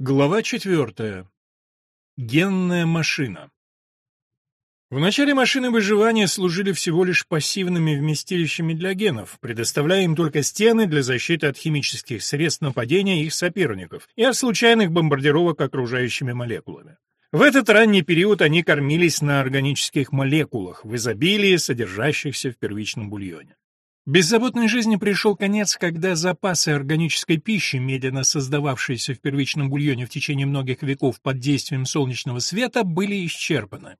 Глава четвертая. Генная машина. В начале машины выживания служили всего лишь пассивными вместилищами для генов, предоставляя им только стены для защиты от химических средств нападения их соперников и от случайных бомбардировок окружающими молекулами. В этот ранний период они кормились на органических молекулах, в изобилии содержащихся в первичном бульоне. Беззаботной жизни пришел конец, когда запасы органической пищи, медленно создававшиеся в первичном бульоне в течение многих веков под действием солнечного света, были исчерпаны.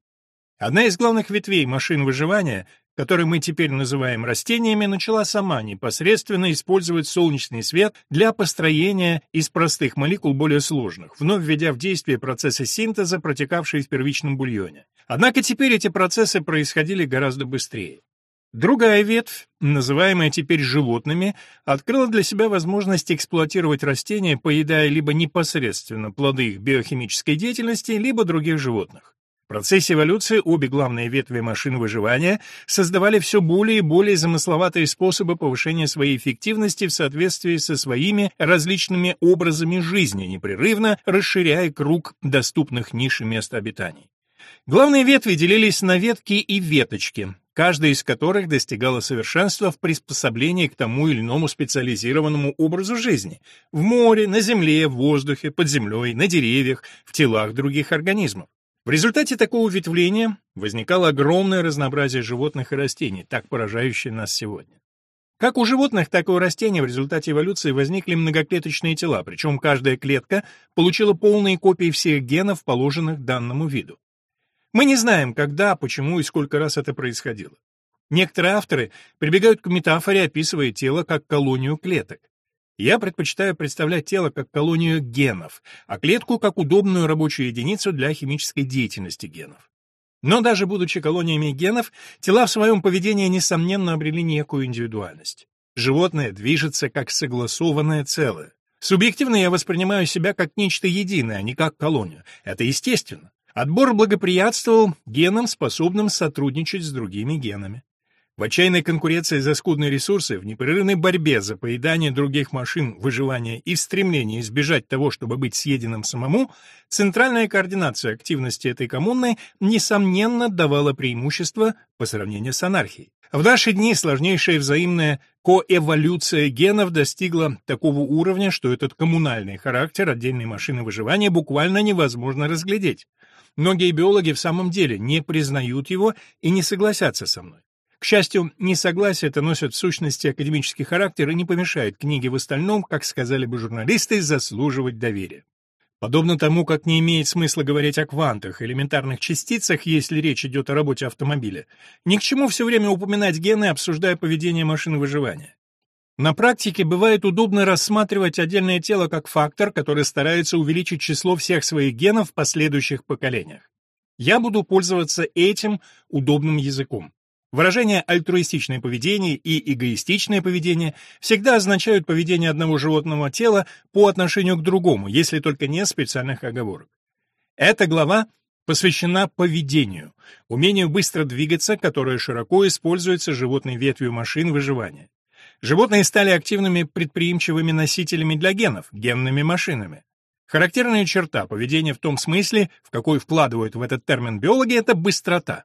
Одна из главных ветвей машин выживания, которую мы теперь называем растениями, начала сама непосредственно использовать солнечный свет для построения из простых молекул более сложных, вновь введя в действие процессы синтеза, протекавшие в первичном бульоне. Однако теперь эти процессы происходили гораздо быстрее. Другая ветвь, называемая теперь животными, открыла для себя возможность эксплуатировать растения, поедая либо непосредственно плоды их биохимической деятельности, либо других животных. В процессе эволюции обе главные ветви машин выживания создавали все более и более замысловатые способы повышения своей эффективности в соответствии со своими различными образами жизни, непрерывно расширяя круг доступных ниш и мест обитаний. Главные ветви делились на ветки и веточки, каждая из которых достигала совершенства в приспособлении к тому или иному специализированному образу жизни – в море, на земле, в воздухе, под землей, на деревьях, в телах других организмов. В результате такого ветвления возникало огромное разнообразие животных и растений, так поражающее нас сегодня. Как у животных, так и у растений в результате эволюции возникли многоклеточные тела, причем каждая клетка получила полные копии всех генов, положенных данному виду. Мы не знаем, когда, почему и сколько раз это происходило. Некоторые авторы прибегают к метафоре, описывая тело как колонию клеток. Я предпочитаю представлять тело как колонию генов, а клетку как удобную рабочую единицу для химической деятельности генов. Но даже будучи колониями генов, тела в своем поведении несомненно обрели некую индивидуальность. Животное движется как согласованное целое. Субъективно я воспринимаю себя как нечто единое, а не как колонию. Это естественно. Отбор благоприятствовал генам, способным сотрудничать с другими генами. В отчаянной конкуренции за скудные ресурсы, в непрерывной борьбе за поедание других машин выживания и в стремлении избежать того, чтобы быть съеденным самому, центральная координация активности этой коммуны, несомненно, давала преимущество по сравнению с анархией. В наши дни сложнейшая взаимная коэволюция генов достигла такого уровня, что этот коммунальный характер отдельной машины выживания буквально невозможно разглядеть. Многие биологи в самом деле не признают его и не согласятся со мной. К счастью, несогласие это носит в сущности академический характер и не помешает книге в остальном, как сказали бы журналисты, заслуживать доверия. Подобно тому, как не имеет смысла говорить о квантах, элементарных частицах, если речь идет о работе автомобиля, ни к чему все время упоминать гены, обсуждая поведение машины выживания. На практике бывает удобно рассматривать отдельное тело как фактор, который старается увеличить число всех своих генов в последующих поколениях. Я буду пользоваться этим удобным языком. Выражения альтруистичное поведение и эгоистичное поведение всегда означают поведение одного животного тела по отношению к другому, если только нет специальных оговорок. Эта глава посвящена поведению, умению быстро двигаться, которое широко используется животной ветвью машин выживания. Животные стали активными предприимчивыми носителями для генов, генными машинами. Характерная черта поведения в том смысле, в какой вкладывают в этот термин биологи, это быстрота.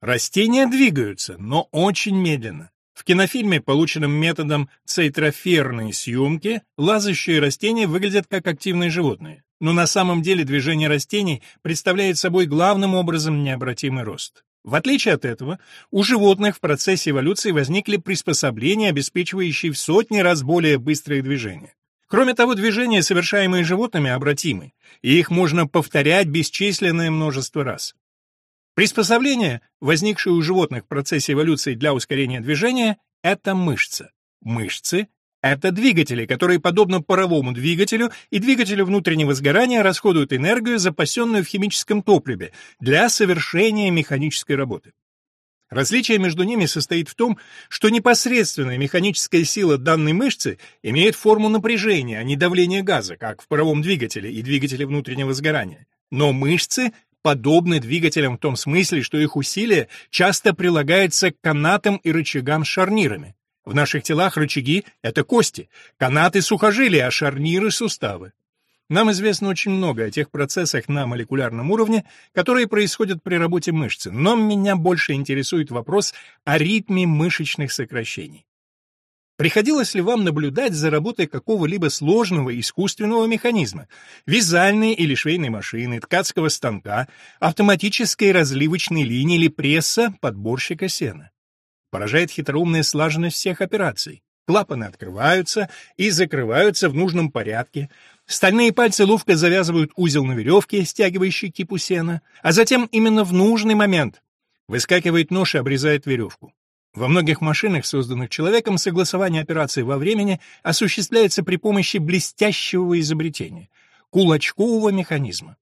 Растения двигаются, но очень медленно. В кинофильме, полученном методом цейтроферной съемки, лазающие растения выглядят как активные животные. Но на самом деле движение растений представляет собой главным образом необратимый рост. В отличие от этого, у животных в процессе эволюции возникли приспособления, обеспечивающие в сотни раз более быстрые движения. Кроме того, движения, совершаемые животными, обратимы, и их можно повторять бесчисленное множество раз. Приспособление, возникшее у животных в процессе эволюции для ускорения движения, это мышца. Мышцы это двигатели, которые, подобно паровому двигателю и двигателю внутреннего сгорания, расходуют энергию, запасенную в химическом топливе, для совершения механической работы. Различие между ними состоит в том, что непосредственная механическая сила данной мышцы имеет форму напряжения, а не давления газа, как в паровом двигателе и двигателе внутреннего сгорания. Но мышцы подобны двигателям в том смысле, что их усилие часто прилагается к канатам и рычагам с шарнирами. В наших телах рычаги — это кости, канаты — сухожилия, а шарниры — суставы. Нам известно очень много о тех процессах на молекулярном уровне, которые происходят при работе мышцы, но меня больше интересует вопрос о ритме мышечных сокращений. Приходилось ли вам наблюдать за работой какого-либо сложного искусственного механизма, вязальной или швейной машины, ткацкого станка, автоматической разливочной линии или пресса подборщика сена? Поражает хитроумная слаженность всех операций. Клапаны открываются и закрываются в нужном порядке, Стальные пальцы ловко завязывают узел на веревке, стягивающей кипу сена, а затем именно в нужный момент выскакивает нож и обрезает веревку. Во многих машинах, созданных человеком, согласование операций во времени осуществляется при помощи блестящего изобретения — кулачкового механизма.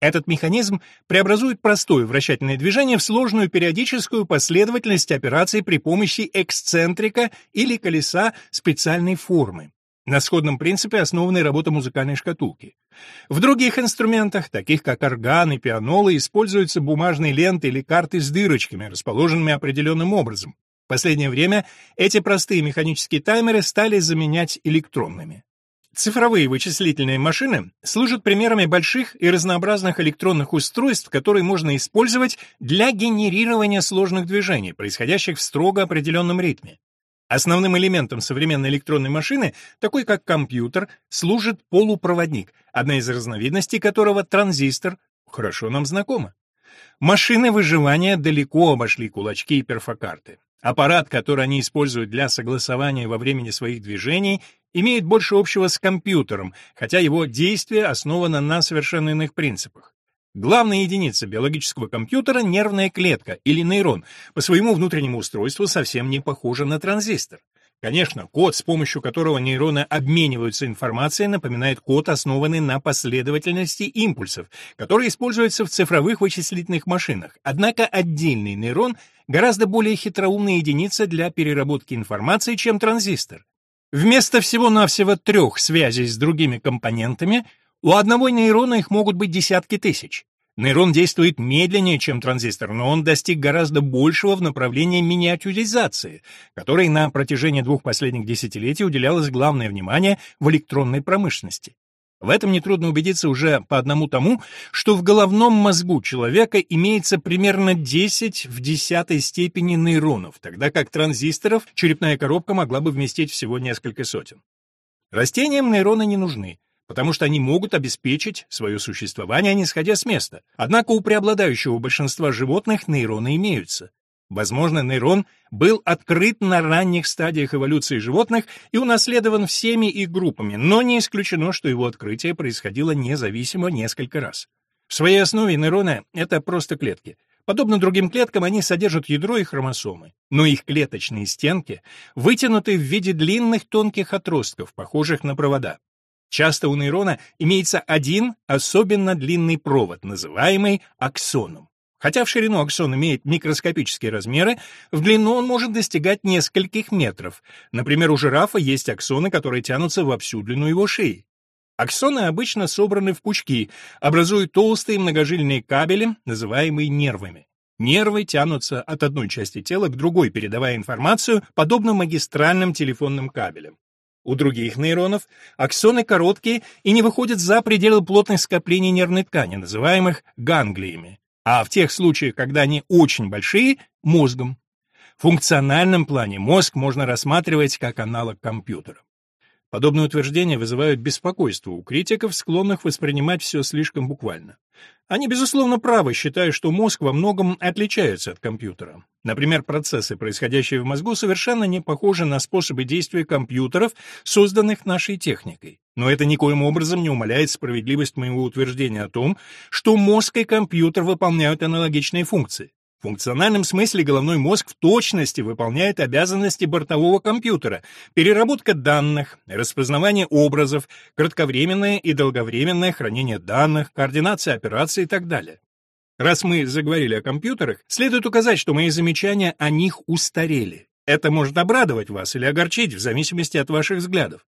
Этот механизм преобразует простое вращательное движение в сложную периодическую последовательность операций при помощи эксцентрика или колеса специальной формы. На сходном принципе основана работа музыкальной шкатулки. В других инструментах, таких как органы и пианолы, используются бумажные ленты или карты с дырочками, расположенными определенным образом. В последнее время эти простые механические таймеры стали заменять электронными. Цифровые вычислительные машины служат примерами больших и разнообразных электронных устройств, которые можно использовать для генерирования сложных движений, происходящих в строго определенном ритме. Основным элементом современной электронной машины, такой как компьютер, служит полупроводник, одна из разновидностей которого транзистор, хорошо нам знакома. Машины выживания далеко обошли кулачки и перфокарты. Аппарат, который они используют для согласования во времени своих движений, имеет больше общего с компьютером, хотя его действие основано на совершенно иных принципах. Главная единица биологического компьютера — нервная клетка или нейрон, по своему внутреннему устройству совсем не похожа на транзистор. Конечно, код, с помощью которого нейроны обмениваются информацией, напоминает код, основанный на последовательности импульсов, который используется в цифровых вычислительных машинах. Однако отдельный нейрон гораздо более хитроумная единица для переработки информации, чем транзистор. Вместо всего-навсего трех связей с другими компонентами у одного нейрона их могут быть десятки тысяч. Нейрон действует медленнее, чем транзистор, но он достиг гораздо большего в направлении миниатюризации, которой на протяжении двух последних десятилетий уделялось главное внимание в электронной промышленности. В этом нетрудно убедиться уже по одному тому, что в головном мозгу человека имеется примерно 10 в десятой степени нейронов, тогда как транзисторов черепная коробка могла бы вместить всего несколько сотен. Растениям нейроны не нужны потому что они могут обеспечить свое существование, не сходя с места. Однако у преобладающего большинства животных нейроны имеются. Возможно, нейрон был открыт на ранних стадиях эволюции животных и унаследован всеми их группами, но не исключено, что его открытие происходило независимо несколько раз. В своей основе нейроны — это просто клетки. Подобно другим клеткам, они содержат ядро и хромосомы, но их клеточные стенки вытянуты в виде длинных тонких отростков, похожих на провода. Часто у нейрона имеется один особенно длинный провод, называемый аксоном. Хотя в ширину аксон имеет микроскопические размеры, в длину он может достигать нескольких метров. Например, у жирафа есть аксоны, которые тянутся во всю длину его шеи. Аксоны обычно собраны в пучки, образуют толстые многожильные кабели, называемые нервами. Нервы тянутся от одной части тела к другой, передавая информацию, подобно магистральным телефонным кабелям. У других нейронов аксоны короткие и не выходят за пределы плотных скоплений нервной ткани, называемых ганглиями, а в тех случаях, когда они очень большие — мозгом. В функциональном плане мозг можно рассматривать как аналог компьютера. Подобные утверждения вызывают беспокойство у критиков, склонных воспринимать все слишком буквально. Они, безусловно, правы, считая, что мозг во многом отличается от компьютера. Например, процессы, происходящие в мозгу, совершенно не похожи на способы действия компьютеров, созданных нашей техникой. Но это никоим образом не умаляет справедливость моего утверждения о том, что мозг и компьютер выполняют аналогичные функции. В функциональном смысле головной мозг в точности выполняет обязанности бортового компьютера, переработка данных, распознавание образов, кратковременное и долговременное хранение данных, координация операций и так далее. Раз мы заговорили о компьютерах, следует указать, что мои замечания о них устарели. Это может обрадовать вас или огорчить, в зависимости от ваших взглядов.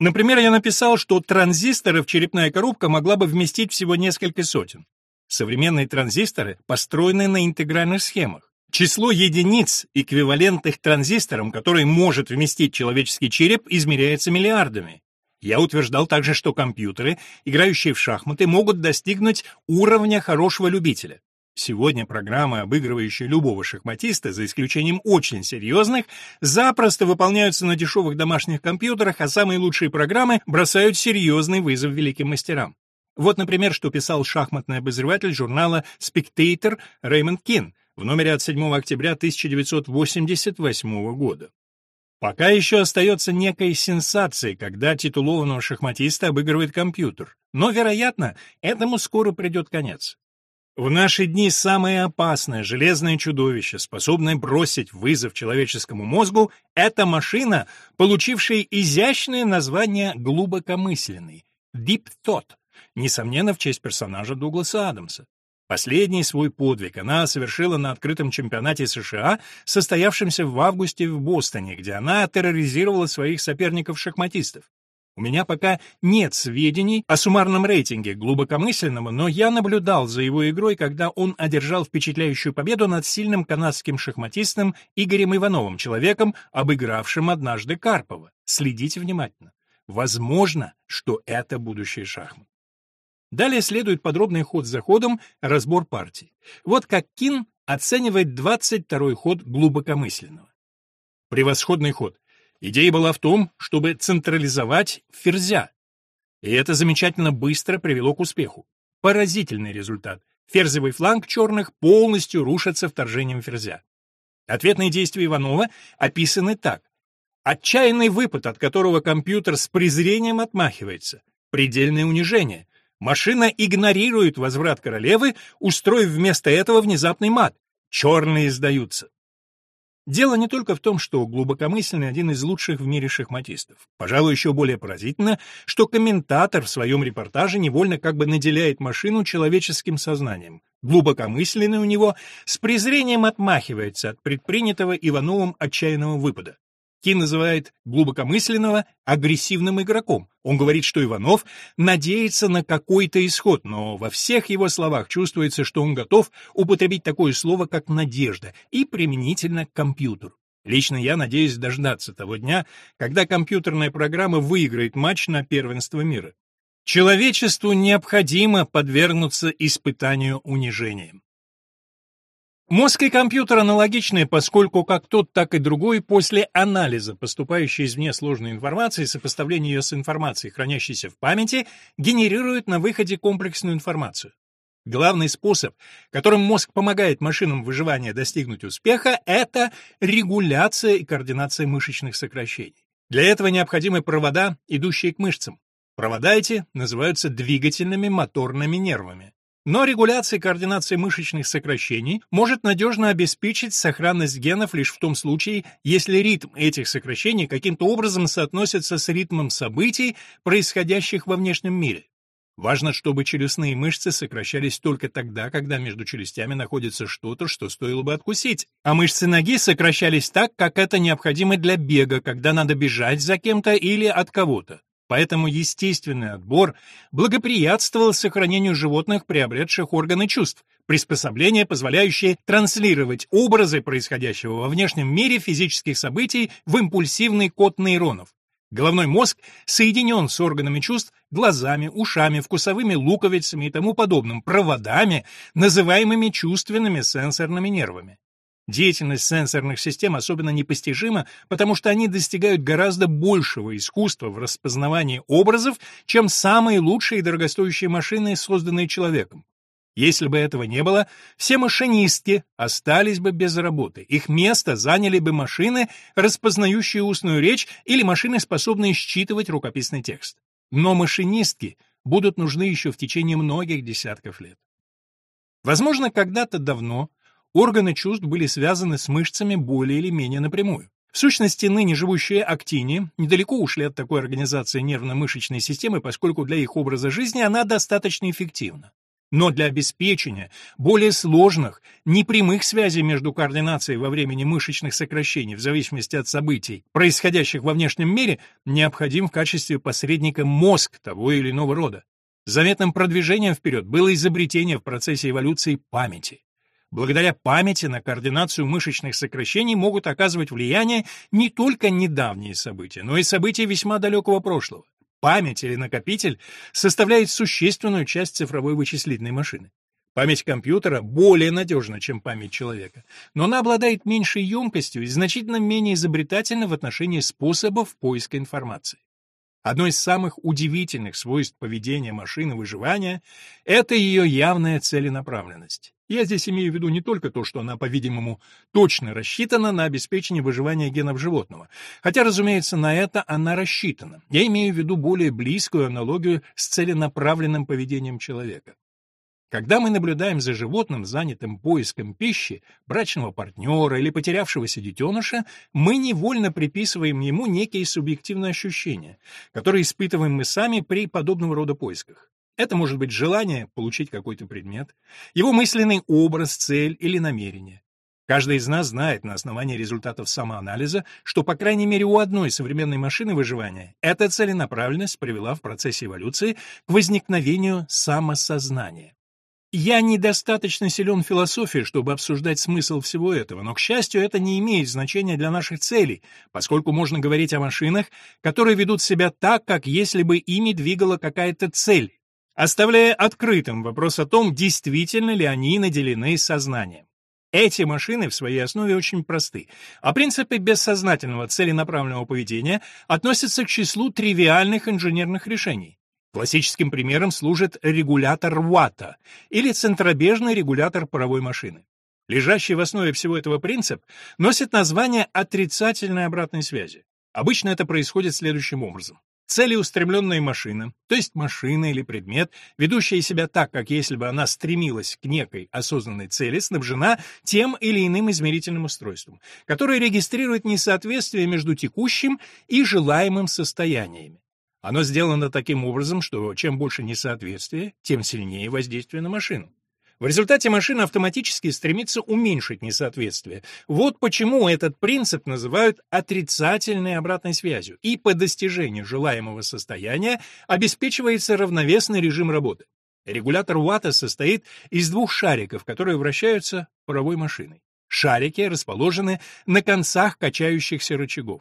Например, я написал, что транзисторов черепная коробка могла бы вместить всего несколько сотен. Современные транзисторы построены на интегральных схемах. Число единиц, эквивалентных транзисторам, которые может вместить человеческий череп, измеряется миллиардами. Я утверждал также, что компьютеры, играющие в шахматы, могут достигнуть уровня хорошего любителя. Сегодня программы, обыгрывающие любого шахматиста, за исключением очень серьезных, запросто выполняются на дешевых домашних компьютерах, а самые лучшие программы бросают серьезный вызов великим мастерам. Вот, например, что писал шахматный обозреватель журнала Spectator Рэймонд Кин в номере от 7 октября 1988 года. Пока еще остается некой сенсацией, когда титулованного шахматиста обыгрывает компьютер, но, вероятно, этому скоро придет конец. В наши дни самое опасное железное чудовище, способное бросить вызов человеческому мозгу, это машина, получившая изящное название «глубокомысленный» — «Deep Thought», несомненно, в честь персонажа Дугласа Адамса. Последний свой подвиг она совершила на открытом чемпионате США, состоявшемся в августе в Бостоне, где она терроризировала своих соперников-шахматистов. У меня пока нет сведений о суммарном рейтинге глубокомысленного, но я наблюдал за его игрой, когда он одержал впечатляющую победу над сильным канадским шахматистом Игорем Ивановым, человеком, обыгравшим однажды Карпова. Следите внимательно. Возможно, что это будущее шахмат. Далее следует подробный ход за ходом, разбор партий. Вот как Кин оценивает 22-й ход глубокомысленного. Превосходный ход. Идея была в том, чтобы централизовать ферзя. И это замечательно быстро привело к успеху. Поразительный результат. Ферзевый фланг черных полностью рушится вторжением ферзя. Ответные действия Иванова описаны так. Отчаянный выпад, от которого компьютер с презрением отмахивается. Предельное унижение. Машина игнорирует возврат королевы, устроив вместо этого внезапный мат. Черные сдаются. Дело не только в том, что глубокомысленный один из лучших в мире шахматистов. Пожалуй, еще более поразительно, что комментатор в своем репортаже невольно как бы наделяет машину человеческим сознанием. Глубокомысленный у него с презрением отмахивается от предпринятого Ивановым отчаянного выпада. Кин называет глубокомысленного агрессивным игроком. Он говорит, что Иванов надеется на какой-то исход, но во всех его словах чувствуется, что он готов употребить такое слово, как «надежда», и применительно к компьютеру. Лично я надеюсь дождаться того дня, когда компьютерная программа выиграет матч на первенство мира. Человечеству необходимо подвергнуться испытанию унижением. Мозг и компьютер аналогичны, поскольку как тот, так и другой после анализа поступающей извне сложной информации, сопоставления ее с информацией, хранящейся в памяти, генерируют на выходе комплексную информацию. Главный способ, которым мозг помогает машинам выживания достигнуть успеха, это регуляция и координация мышечных сокращений. Для этого необходимы провода, идущие к мышцам. Провода эти называются двигательными моторными нервами. Но регуляция и координация мышечных сокращений может надежно обеспечить сохранность генов лишь в том случае, если ритм этих сокращений каким-то образом соотносится с ритмом событий, происходящих во внешнем мире. Важно, чтобы челюстные мышцы сокращались только тогда, когда между челюстями находится что-то, что стоило бы откусить, а мышцы ноги сокращались так, как это необходимо для бега, когда надо бежать за кем-то или от кого-то. Поэтому естественный отбор благоприятствовал сохранению животных, приобретших органы чувств, приспособления, позволяющие транслировать образы происходящего во внешнем мире физических событий в импульсивный код нейронов. Головной мозг соединен с органами чувств, глазами, ушами, вкусовыми луковицами и тому подобным проводами, называемыми чувственными сенсорными нервами. Деятельность сенсорных систем особенно непостижима, потому что они достигают гораздо большего искусства в распознавании образов, чем самые лучшие и дорогостоящие машины, созданные человеком. Если бы этого не было, все машинистки остались бы без работы. Их место заняли бы машины, распознающие устную речь, или машины, способные считывать рукописный текст. Но машинистки будут нужны еще в течение многих десятков лет. Возможно, когда-то давно Органы чувств были связаны с мышцами более или менее напрямую. В сущности, ныне живущие актини недалеко ушли от такой организации нервно-мышечной системы, поскольку для их образа жизни она достаточно эффективна. Но для обеспечения более сложных, непрямых связей между координацией во времени мышечных сокращений в зависимости от событий, происходящих во внешнем мире, необходим в качестве посредника мозг того или иного рода. Заметным продвижением вперед было изобретение в процессе эволюции памяти. Благодаря памяти на координацию мышечных сокращений могут оказывать влияние не только недавние события, но и события весьма далекого прошлого. память или накопитель составляет существенную часть цифровой вычислительной машины. Память компьютера более надежна, чем память человека, но она обладает меньшей емкостью и значительно менее изобретательна в отношении способов поиска информации. Одно из самых удивительных свойств поведения машины выживания — это ее явная целенаправленность. Я здесь имею в виду не только то, что она, по-видимому, точно рассчитана на обеспечение выживания генов животного, хотя, разумеется, на это она рассчитана. Я имею в виду более близкую аналогию с целенаправленным поведением человека. Когда мы наблюдаем за животным, занятым поиском пищи, брачного партнера или потерявшегося детеныша, мы невольно приписываем ему некие субъективные ощущения, которые испытываем мы сами при подобного рода поисках. Это может быть желание получить какой-то предмет, его мысленный образ, цель или намерение. Каждый из нас знает на основании результатов самоанализа, что, по крайней мере, у одной современной машины выживания эта целенаправленность привела в процессе эволюции к возникновению самосознания. Я недостаточно силен в философии, чтобы обсуждать смысл всего этого, но, к счастью, это не имеет значения для наших целей, поскольку можно говорить о машинах, которые ведут себя так, как если бы ими двигала какая-то цель, оставляя открытым вопрос о том, действительно ли они наделены сознанием. Эти машины в своей основе очень просты, а принципы бессознательного целенаправленного поведения относятся к числу тривиальных инженерных решений. Классическим примером служит регулятор Ватта или центробежный регулятор паровой машины. Лежащий в основе всего этого принцип носит название отрицательной обратной связи. Обычно это происходит следующим образом. Целеустремленная машина, то есть машина или предмет, ведущая себя так, как если бы она стремилась к некой осознанной цели, снабжена тем или иным измерительным устройством, которое регистрирует несоответствие между текущим и желаемым состояниями. Оно сделано таким образом, что чем больше несоответствия, тем сильнее воздействие на машину. В результате машина автоматически стремится уменьшить несоответствие. Вот почему этот принцип называют отрицательной обратной связью, и по достижению желаемого состояния обеспечивается равновесный режим работы. Регулятор Уатта состоит из двух шариков, которые вращаются паровой машиной. Шарики расположены на концах качающихся рычагов.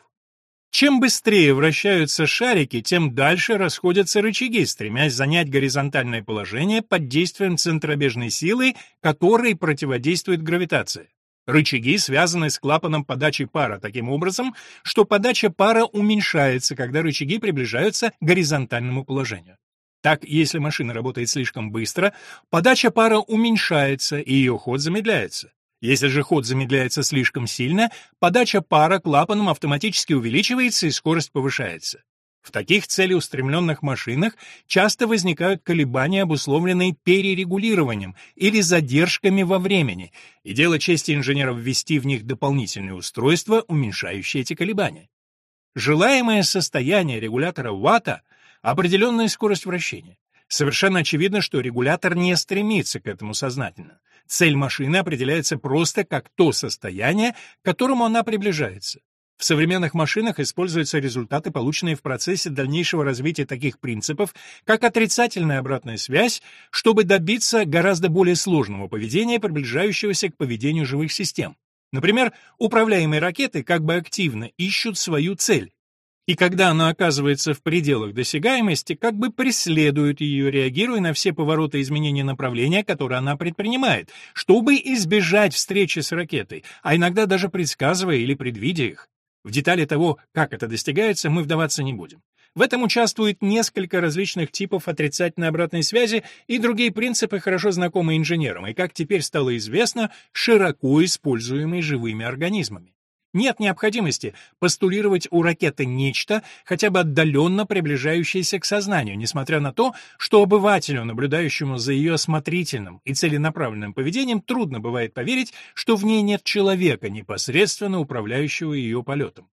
Чем быстрее вращаются шарики, тем дальше расходятся рычаги, стремясь занять горизонтальное положение под действием центробежной силы, которой противодействует гравитация. Рычаги связаны с клапаном подачи пара таким образом, что подача пара уменьшается, когда рычаги приближаются к горизонтальному положению. Так, если машина работает слишком быстро, подача пара уменьшается и ее ход замедляется. Если же ход замедляется слишком сильно, подача пара клапаном автоматически увеличивается и скорость повышается. В таких целеустремленных машинах часто возникают колебания, обусловленные перерегулированием или задержками во времени, и дело чести инженеров ввести в них дополнительные устройства, уменьшающие эти колебания. Желаемое состояние регулятора Ватта — определенная скорость вращения. Совершенно очевидно, что регулятор не стремится к этому сознательно. Цель машины определяется просто как то состояние, к которому она приближается. В современных машинах используются результаты, полученные в процессе дальнейшего развития таких принципов, как отрицательная обратная связь, чтобы добиться гораздо более сложного поведения, приближающегося к поведению живых систем. Например, управляемые ракеты как бы активно ищут свою цель, и когда она оказывается в пределах досягаемости, как бы преследует ее, реагируя на все повороты изменения направления, которые она предпринимает, чтобы избежать встречи с ракетой, а иногда даже предсказывая или предвидя их. В детали того, как это достигается, мы вдаваться не будем. В этом участвует несколько различных типов отрицательной обратной связи и другие принципы, хорошо знакомые инженерам, и, как теперь стало известно, широко используемые живыми организмами. Нет необходимости постулировать у ракеты нечто, хотя бы отдаленно приближающееся к сознанию, несмотря на то, что обывателю, наблюдающему за ее осмотрительным и целенаправленным поведением, трудно бывает поверить, что в ней нет человека, непосредственно управляющего ее полетом.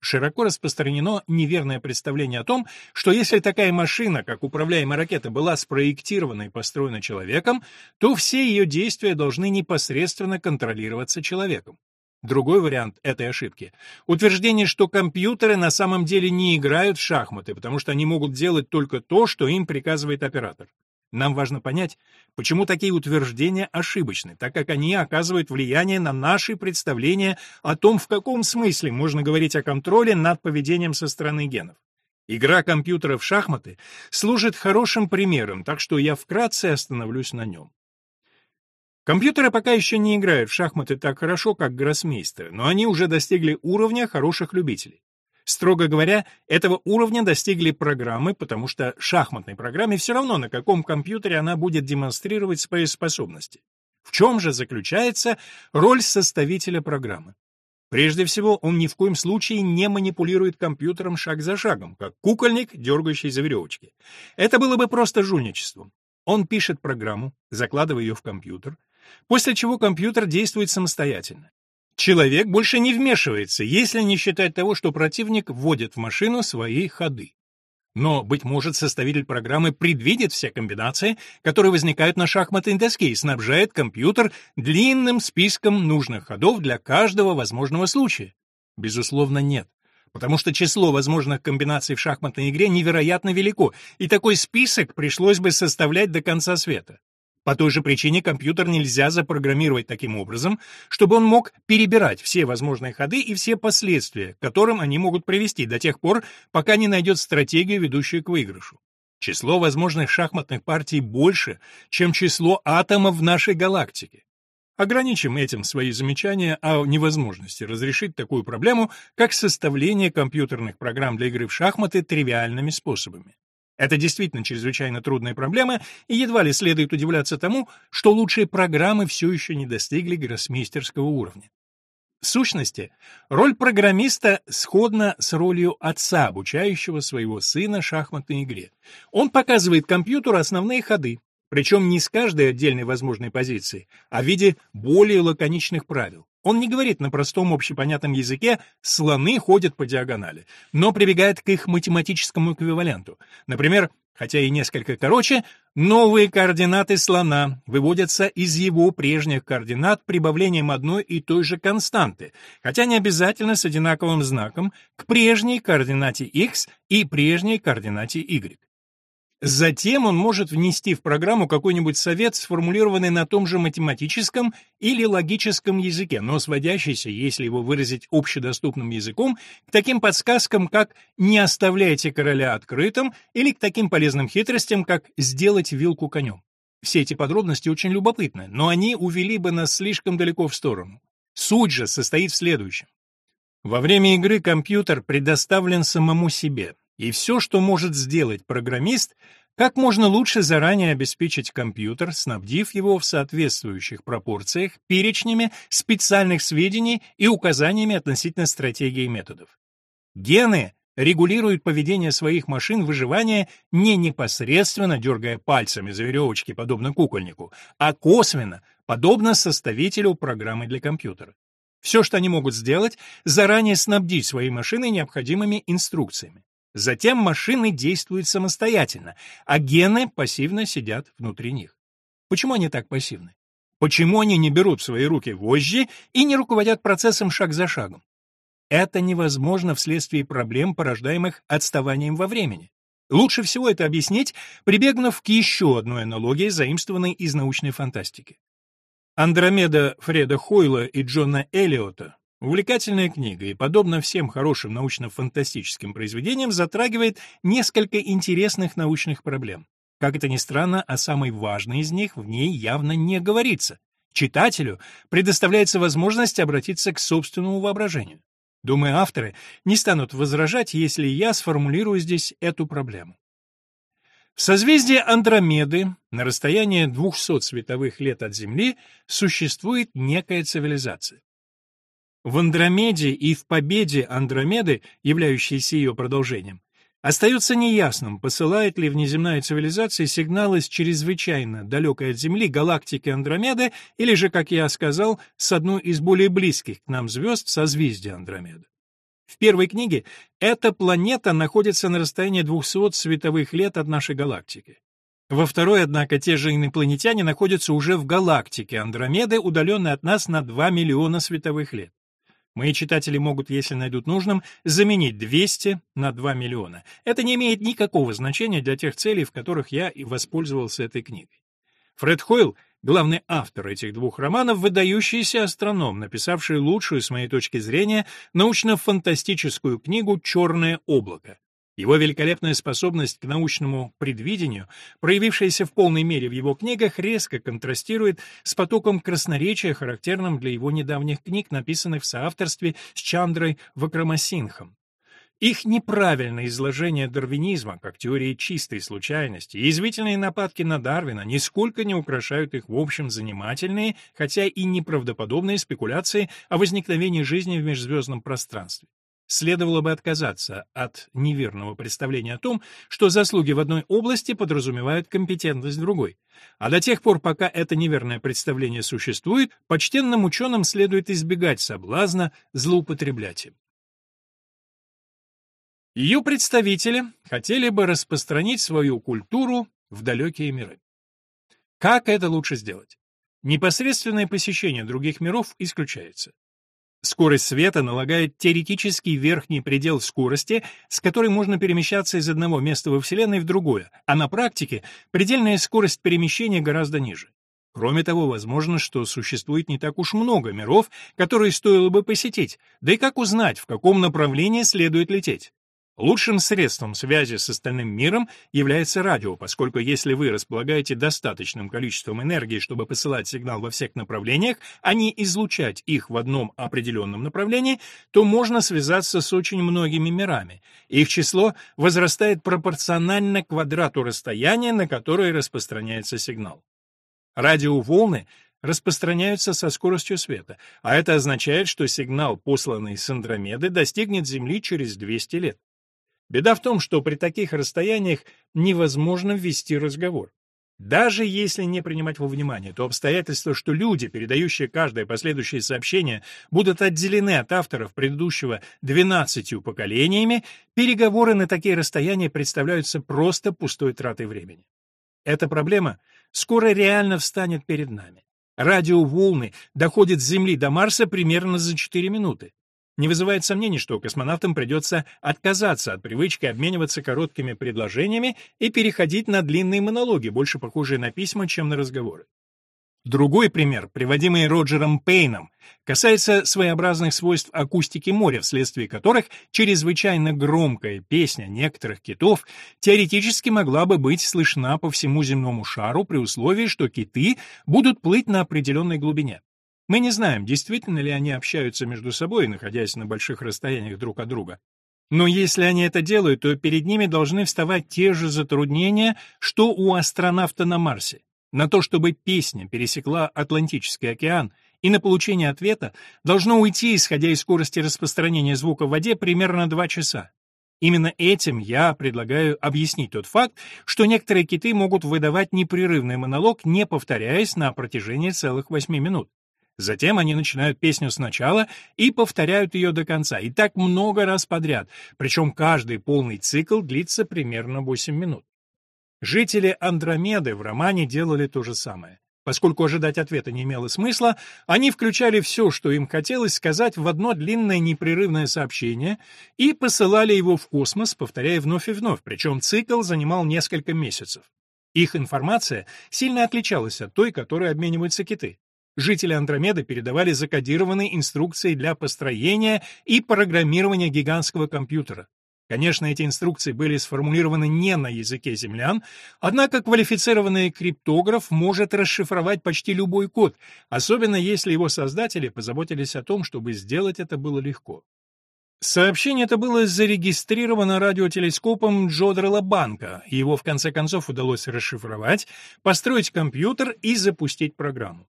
Широко распространено неверное представление о том, что если такая машина, как управляемая ракета, была спроектирована и построена человеком, то все ее действия должны непосредственно контролироваться человеком. Другой вариант этой ошибки — утверждение, что компьютеры на самом деле не играют в шахматы, потому что они могут делать только то, что им приказывает оператор. Нам важно понять, почему такие утверждения ошибочны, так как они оказывают влияние на наши представления о том, в каком смысле можно говорить о контроле над поведением со стороны генов. Игра компьютера в шахматы служит хорошим примером, так что я вкратце остановлюсь на нем. Компьютеры пока еще не играют в шахматы так хорошо, как гроссмейстеры, но они уже достигли уровня хороших любителей. Строго говоря, этого уровня достигли программы, потому что шахматной программе все равно, на каком компьютере она будет демонстрировать свои способности. В чем же заключается роль составителя программы? Прежде всего, он ни в коем случае не манипулирует компьютером шаг за шагом, как кукольник, дергающий за веревочки. Это было бы просто жульничеством. Он пишет программу, закладывая ее в компьютер, после чего компьютер действует самостоятельно. Человек больше не вмешивается, если не считать того, что противник вводит в машину свои ходы. Но, быть может, составитель программы предвидит все комбинации, которые возникают на шахматной доске и снабжает компьютер длинным списком нужных ходов для каждого возможного случая? Безусловно, нет. Потому что число возможных комбинаций в шахматной игре невероятно велико, и такой список пришлось бы составлять до конца света. По той же причине компьютер нельзя запрограммировать таким образом, чтобы он мог перебирать все возможные ходы и все последствия, к которым они могут привести до тех пор, пока не найдет стратегию, ведущую к выигрышу. Число возможных шахматных партий больше, чем число атомов в нашей галактике. Ограничим этим свои замечания о невозможности разрешить такую проблему, как составление компьютерных программ для игры в шахматы тривиальными способами. Это действительно чрезвычайно трудная проблема, и едва ли следует удивляться тому, что лучшие программы все еще не достигли гроссмейстерского уровня. В сущности, роль программиста сходна с ролью отца, обучающего своего сына шахматной игре. Он показывает компьютеру основные ходы, причем не с каждой отдельной возможной позиции, а в виде более лаконичных правил. Он не говорит на простом общепонятном языке «слоны ходят по диагонали», но прибегает к их математическому эквиваленту. Например, хотя и несколько короче, новые координаты слона выводятся из его прежних координат прибавлением одной и той же константы, хотя не обязательно с одинаковым знаком, к прежней координате x и прежней координате y. Затем он может внести в программу какой-нибудь совет, сформулированный на том же математическом или логическом языке, но сводящийся, если его выразить общедоступным языком, к таким подсказкам, как «не оставляйте короля открытым» или к таким полезным хитростям, как «сделать вилку конем». Все эти подробности очень любопытны, но они увели бы нас слишком далеко в сторону. Суть же состоит в следующем. Во время игры компьютер предоставлен самому себе. И все, что может сделать программист, как можно лучше заранее обеспечить компьютер, снабдив его в соответствующих пропорциях перечнями специальных сведений и указаниями относительно стратегии и методов. Гены регулируют поведение своих машин выживания не непосредственно дергая пальцами за веревочки, подобно кукольнику, а косвенно, подобно составителю программы для компьютера. Все, что они могут сделать, заранее снабдить свои машины необходимыми инструкциями. Затем машины действуют самостоятельно, а гены пассивно сидят внутри них. Почему они так пассивны? Почему они не берут в свои руки вожжи и не руководят процессом шаг за шагом? Это невозможно вследствие проблем, порождаемых отставанием во времени. Лучше всего это объяснить, прибегнув к еще одной аналогии, заимствованной из научной фантастики. Андромеда Фреда Хойла и Джона Эллиота Увлекательная книга и, подобно всем хорошим научно-фантастическим произведениям, затрагивает несколько интересных научных проблем. Как это ни странно, о самой важной из них в ней явно не говорится. Читателю предоставляется возможность обратиться к собственному воображению. Думаю, авторы не станут возражать, если я сформулирую здесь эту проблему. В созвездии Андромеды, на расстоянии 200 световых лет от Земли, существует некая цивилизация. В Андромеде и в победе Андромеды, являющейся ее продолжением, остается неясным, посылает ли внеземная цивилизация сигналы с чрезвычайно далекой от Земли галактики Андромеды или же, как я сказал, с одной из более близких к нам звезд созвездия Андромеды. В первой книге эта планета находится на расстоянии 200 световых лет от нашей галактики. Во второй, однако, те же инопланетяне находятся уже в галактике Андромеды, удаленной от нас на 2 миллиона световых лет. Мои читатели могут, если найдут нужным, заменить 200 на 2 миллиона. Это не имеет никакого значения для тех целей, в которых я и воспользовался этой книгой. Фред Хойл, главный автор этих двух романов, выдающийся астроном, написавший лучшую, с моей точки зрения, научно-фантастическую книгу «Черное облако». Его великолепная способность к научному предвидению, проявившаяся в полной мере в его книгах, резко контрастирует с потоком красноречия, характерным для его недавних книг, написанных в соавторстве с Чандрой Вакрамасинхом. Их неправильное изложение дарвинизма как теории чистой случайности и извительные нападки на Дарвина нисколько не украшают их в общем занимательные, хотя и неправдоподобные спекуляции о возникновении жизни в межзвездном пространстве. Следовало бы отказаться от неверного представления о том, что заслуги в одной области подразумевают компетентность в другой. А до тех пор, пока это неверное представление существует, почтенным ученым следует избегать соблазна злоупотреблять им. Ее представители хотели бы распространить свою культуру в далекие миры. Как это лучше сделать? Непосредственное посещение других миров исключается. Скорость света налагает теоретический верхний предел скорости, с которой можно перемещаться из одного места во Вселенной в другое, а на практике предельная скорость перемещения гораздо ниже. Кроме того, возможно, что существует не так уж много миров, которые стоило бы посетить, да и как узнать, в каком направлении следует лететь? Лучшим средством связи с остальным миром является радио, поскольку если вы располагаете достаточным количеством энергии, чтобы посылать сигнал во всех направлениях, а не излучать их в одном определенном направлении, то можно связаться с очень многими мирами. Их число возрастает пропорционально квадрату расстояния, на которое распространяется сигнал. Радиоволны распространяются со скоростью света, а это означает, что сигнал, посланный с Андромеды, достигнет Земли через 200 лет. Беда в том, что при таких расстояниях невозможно ввести разговор. Даже если не принимать во внимание то обстоятельство, что люди, передающие каждое последующее сообщение, будут отделены от авторов предыдущего 12 поколениями, переговоры на такие расстояния представляются просто пустой тратой времени. Эта проблема скоро реально встанет перед нами. Радиоволны доходят с Земли до Марса примерно за 4 минуты. Не вызывает сомнений, что космонавтам придется отказаться от привычки обмениваться короткими предложениями и переходить на длинные монологи, больше похожие на письма, чем на разговоры. Другой пример, приводимый Роджером Пейном, касается своеобразных свойств акустики моря, вследствие которых чрезвычайно громкая песня некоторых китов теоретически могла бы быть слышна по всему земному шару при условии, что киты будут плыть на определенной глубине. Мы не знаем, действительно ли они общаются между собой, находясь на больших расстояниях друг от друга. Но если они это делают, то перед ними должны вставать те же затруднения, что у астронавта на Марсе. На то, чтобы песня пересекла Атлантический океан, и на получение ответа должно уйти, исходя из скорости распространения звука в воде, примерно 2 часа. Именно этим я предлагаю объяснить тот факт, что некоторые киты могут выдавать непрерывный монолог, не повторяясь на протяжении целых 8 минут. Затем они начинают песню сначала и повторяют ее до конца, и так много раз подряд, причем каждый полный цикл длится примерно 8 минут. Жители Андромеды в романе делали то же самое. Поскольку ожидать ответа не имело смысла, они включали все, что им хотелось сказать, в одно длинное непрерывное сообщение и посылали его в космос, повторяя вновь и вновь, причем цикл занимал несколько месяцев. Их информация сильно отличалась от той, которой обмениваются киты. Жители Андромеды передавали закодированные инструкции для построения и программирования гигантского компьютера. Конечно, эти инструкции были сформулированы не на языке землян, однако квалифицированный криптограф может расшифровать почти любой код, особенно если его создатели позаботились о том, чтобы сделать это было легко. Сообщение это было зарегистрировано радиотелескопом Джодрела Банка, его в конце концов удалось расшифровать, построить компьютер и запустить программу.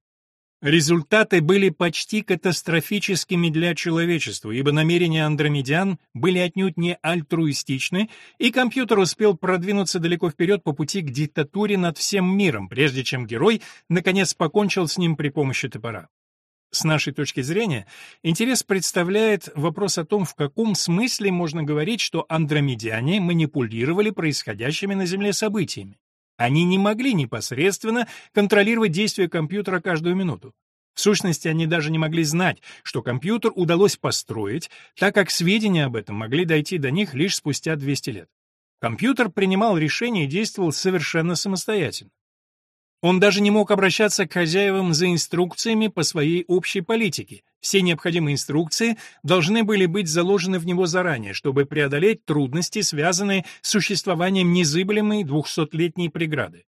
Результаты были почти катастрофическими для человечества, ибо намерения андромедян были отнюдь не альтруистичны, и компьютер успел продвинуться далеко вперед по пути к диктатуре над всем миром, прежде чем герой наконец покончил с ним при помощи топора. С нашей точки зрения, интерес представляет вопрос о том, в каком смысле можно говорить, что андромедяне манипулировали происходящими на Земле событиями. Они не могли непосредственно контролировать действия компьютера каждую минуту. В сущности, они даже не могли знать, что компьютер удалось построить, так как сведения об этом могли дойти до них лишь спустя 200 лет. Компьютер принимал решения и действовал совершенно самостоятельно. Он даже не мог обращаться к хозяевам за инструкциями по своей общей политике. Все необходимые инструкции должны были быть заложены в него заранее, чтобы преодолеть трудности, связанные с существованием незыблемой двухсотлетней преграды.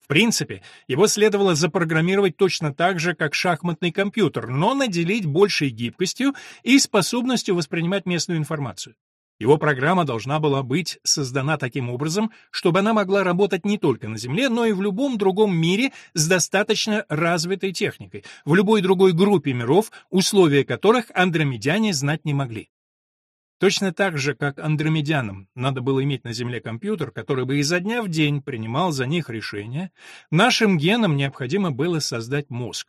В принципе, его следовало запрограммировать точно так же, как шахматный компьютер, но наделить большей гибкостью и способностью воспринимать местную информацию. Его программа должна была быть создана таким образом, чтобы она могла работать не только на Земле, но и в любом другом мире с достаточно развитой техникой, в любой другой группе миров, условия которых андромедяне знать не могли. Точно так же, как андромедянам надо было иметь на Земле компьютер, который бы изо дня в день принимал за них решения, нашим генам необходимо было создать мозг.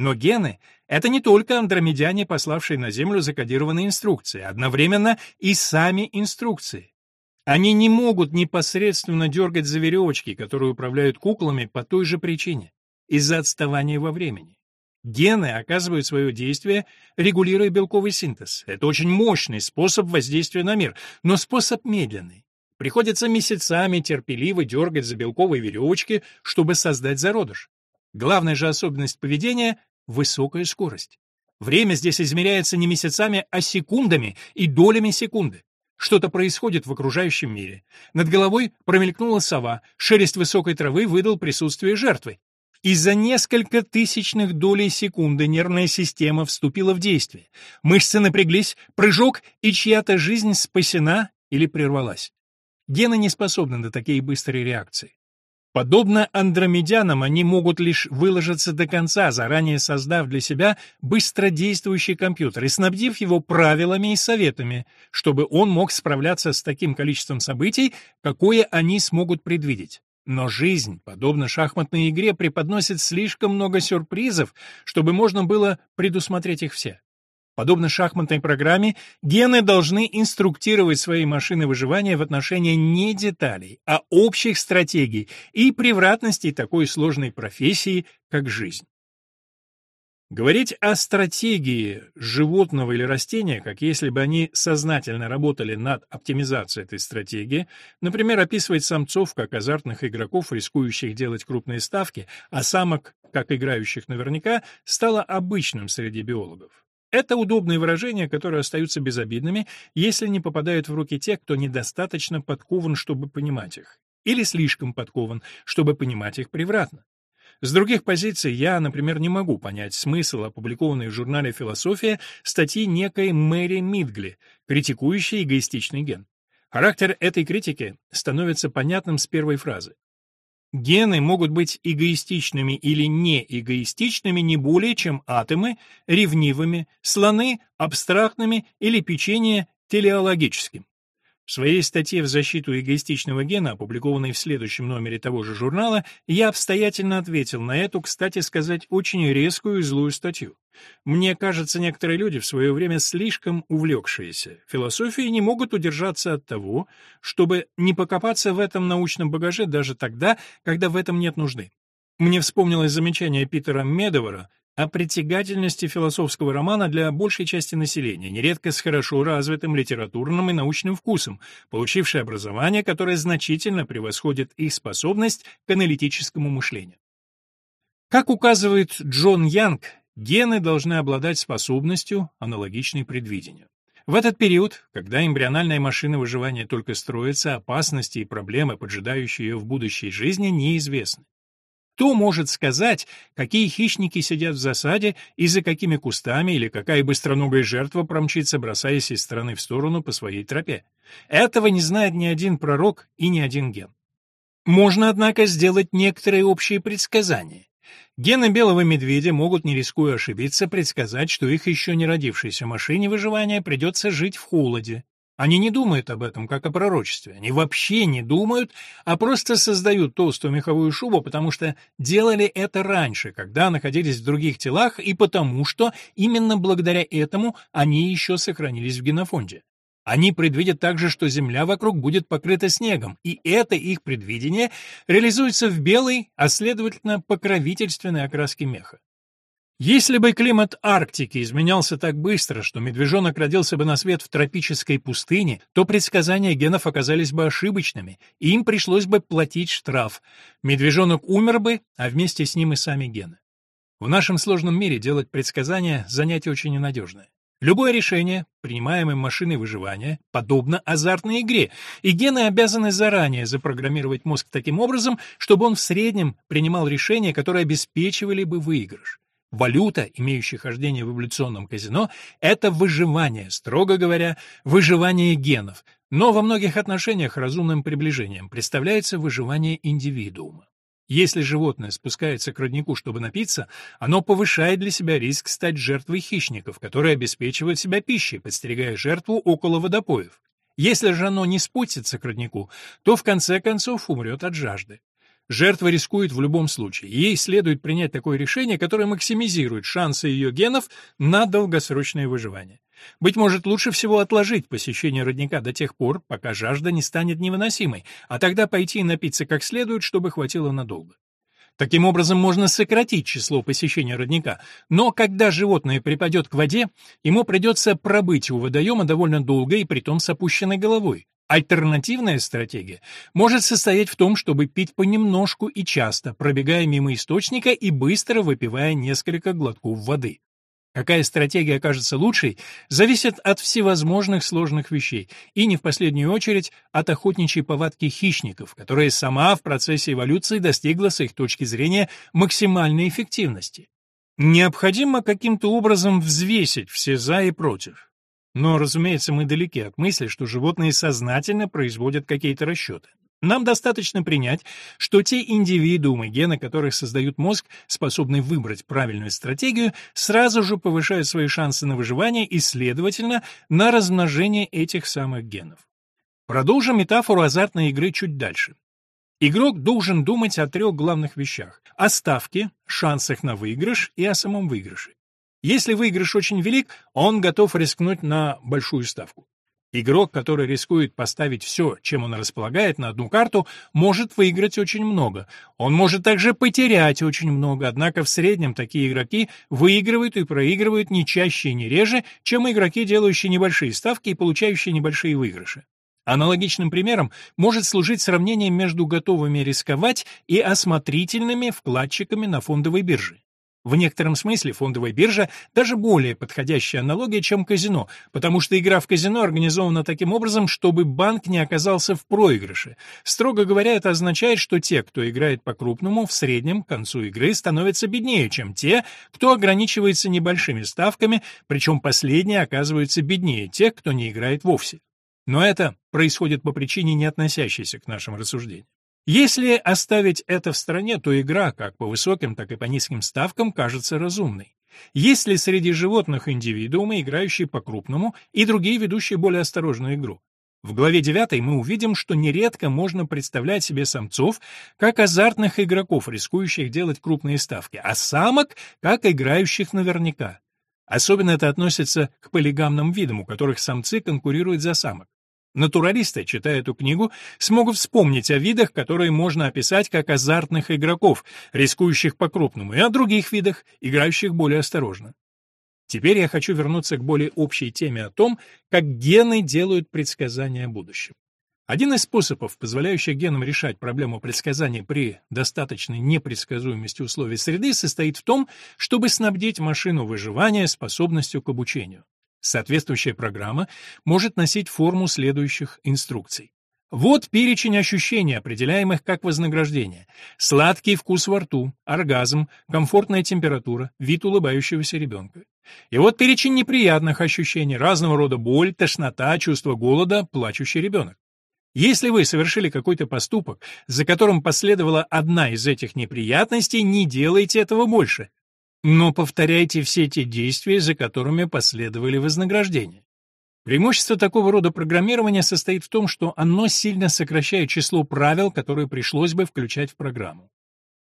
Но гены — это не только андромедяне, пославшие на Землю закодированные инструкции, одновременно и сами инструкции. Они не могут непосредственно дергать за веревочки, которые управляют куклами по той же причине — из-за отставания во времени. Гены оказывают свое действие, регулируя белковый синтез. Это очень мощный способ воздействия на мир, но способ медленный. Приходится месяцами терпеливо дергать за белковые веревочки, чтобы создать зародыш. Главная же особенность поведения — высокая скорость. Время здесь измеряется не месяцами, а секундами и долями секунды. Что-то происходит в окружающем мире. Над головой промелькнула сова, шелест высокой травы выдал присутствие жертвы. И за несколько тысячных долей секунды нервная система вступила в действие. Мышцы напряглись, прыжок, и чья-то жизнь спасена или прервалась. Гены не способны на такие быстрые реакции. Подобно андромедянам, они могут лишь выложиться до конца, заранее создав для себя быстродействующий компьютер и снабдив его правилами и советами, чтобы он мог справляться с таким количеством событий, какое они смогут предвидеть. Но жизнь, подобно шахматной игре, преподносит слишком много сюрпризов, чтобы можно было предусмотреть их все. Подобно шахматной программе, гены должны инструктировать свои машины выживания в отношении не деталей, а общих стратегий и превратностей такой сложной профессии, как жизнь. Говорить о стратегии животного или растения, как если бы они сознательно работали над оптимизацией этой стратегии, например, описывать самцов как азартных игроков, рискующих делать крупные ставки, а самок как играющих наверняка, стало обычным среди биологов. Это удобные выражения, которые остаются безобидными, если не попадают в руки тех, кто недостаточно подкован, чтобы понимать их, или слишком подкован, чтобы понимать их превратно. С других позиций я, например, не могу понять смысл опубликованной в журнале «Философия» статьи некой Мэри Мидгли, критикующей эгоистичный ген. Характер этой критики становится понятным с первой фразы. Гены могут быть эгоистичными или неэгоистичными не более, чем атомы, ревнивыми, слоны — абстрактными или печенье — телеологическим. В своей статье в защиту эгоистичного гена, опубликованной в следующем номере того же журнала, я обстоятельно ответил на эту, кстати сказать, очень резкую и злую статью. Мне кажется, некоторые люди в свое время слишком увлекшиеся философией не могут удержаться от того, чтобы не покопаться в этом научном багаже даже тогда, когда в этом нет нужды. Мне вспомнилось замечание Питера Медовара о притягательности философского романа для большей части населения, нередко с хорошо развитым литературным и научным вкусом, получившее образование, которое значительно превосходит их способность к аналитическому мышлению. Как указывает Джон Янг, гены должны обладать способностью, аналогичной предвидению. В этот период, когда эмбриональная машина выживания только строится, опасности и проблемы, поджидающие ее в будущей жизни, неизвестны. Кто может сказать, какие хищники сидят в засаде и за какими кустами, или какая быстроногая жертва промчится, бросаясь из стороны в сторону по своей тропе? Этого не знает ни один пророк и ни один ген. Можно, однако, сделать некоторые общие предсказания. Гены белого медведя могут, не рискуя ошибиться, предсказать, что их еще не родившейся машине выживания придется жить в холоде, они не думают об этом, как о пророчестве. Они вообще не думают, а просто создают толстую меховую шубу, потому что делали это раньше, когда находились в других телах, и потому что именно благодаря этому они еще сохранились в генофонде. Они предвидят также, что Земля вокруг будет покрыта снегом, и это их предвидение реализуется в белой, а следовательно покровительственной окраске меха. Если бы климат Арктики изменялся так быстро, что медвежонок родился бы на свет в тропической пустыне, то предсказания генов оказались бы ошибочными, и им пришлось бы платить штраф. Медвежонок умер бы, а вместе с ним и сами гены. В нашем сложном мире делать предсказания – занятие очень ненадежное. Любое решение, принимаемое машиной выживания, подобно азартной игре, и гены обязаны заранее запрограммировать мозг таким образом, чтобы он в среднем принимал решения, которые обеспечивали бы выигрыш. Валюта, имеющая хождение в эволюционном казино, это выживание, строго говоря, выживание генов, но во многих отношениях разумным приближением представляется выживание индивидуума. Если животное спускается к роднику, чтобы напиться, оно повышает для себя риск стать жертвой хищников, которые обеспечивают себя пищей, подстерегая жертву около водопоев. Если же оно не спустится к роднику, то в конце концов умрет от жажды. Жертва рискует в любом случае, ей следует принять такое решение, которое максимизирует шансы ее генов на долгосрочное выживание. Быть может, лучше всего отложить посещение родника до тех пор, пока жажда не станет невыносимой, а тогда пойти и напиться как следует, чтобы хватило надолго. Таким образом, можно сократить число посещений родника, но когда животное припадет к воде, ему придется пробыть у водоема довольно долго и притом с опущенной головой. Альтернативная стратегия может состоять в том, чтобы пить понемножку и часто, пробегая мимо источника и быстро выпивая несколько глотков воды. Какая стратегия окажется лучшей, зависит от всевозможных сложных вещей, и не в последнюю очередь от охотничьей повадки хищников, которая сама в процессе эволюции достигла с их точки зрения максимальной эффективности. Необходимо каким-то образом взвесить все «за» и «против». Но, разумеется, мы далеки от мысли, что животные сознательно производят какие-то расчеты. Нам достаточно принять, что те индивидуумы, гены которых создают мозг, способные выбрать правильную стратегию, сразу же повышают свои шансы на выживание и, следовательно, на размножение этих самых генов. Продолжим метафору азартной игры чуть дальше. Игрок должен думать о трех главных вещах – о ставке, шансах на выигрыш и о самом выигрыше. Если выигрыш очень велик, он готов рискнуть на большую ставку. Игрок, который рискует поставить все, чем он располагает, на одну карту, может выиграть очень много. Он может также потерять очень много, однако в среднем такие игроки выигрывают и проигрывают не чаще и не реже, чем игроки, делающие небольшие ставки и получающие небольшие выигрыши. Аналогичным примером может служить сравнение между готовыми рисковать и осмотрительными вкладчиками на фондовой бирже. В некотором смысле фондовая биржа даже более подходящая аналогия, чем казино, потому что игра в казино организована таким образом, чтобы банк не оказался в проигрыше. Строго говоря, это означает, что те, кто играет по-крупному, в среднем к концу игры становятся беднее, чем те, кто ограничивается небольшими ставками, причем последние оказываются беднее тех, кто не играет вовсе. Но это происходит по причине, не относящейся к нашим рассуждениям. Если оставить это в стороне, то игра как по высоким, так и по низким ставкам кажется разумной. Есть ли среди животных индивидуумы, играющие по-крупному, и другие, ведущие более осторожную игру? В главе 9 мы увидим, что нередко можно представлять себе самцов как азартных игроков, рискующих делать крупные ставки, а самок как играющих наверняка. Особенно это относится к полигамным видам, у которых самцы конкурируют за самок. Натуралисты, читая эту книгу, смогут вспомнить о видах, которые можно описать как азартных игроков, рискующих по-крупному, и о других видах, играющих более осторожно. Теперь я хочу вернуться к более общей теме о том, как гены делают предсказания о будущем. Один из способов, позволяющих генам решать проблему предсказания при достаточной непредсказуемости условий среды, состоит в том, чтобы снабдить машину выживания способностью к обучению. Соответствующая программа может носить форму следующих инструкций. Вот перечень ощущений, определяемых как вознаграждение. Сладкий вкус во рту, оргазм, комфортная температура, вид улыбающегося ребенка. И вот перечень неприятных ощущений, разного рода боль, тошнота, чувство голода, плачущий ребенок. Если вы совершили какой-то поступок, за которым последовала одна из этих неприятностей, не делайте этого больше. Но повторяйте все те действия, за которыми последовали вознаграждения. Преимущество такого рода программирования состоит в том, что оно сильно сокращает число правил, которые пришлось бы включать в программу.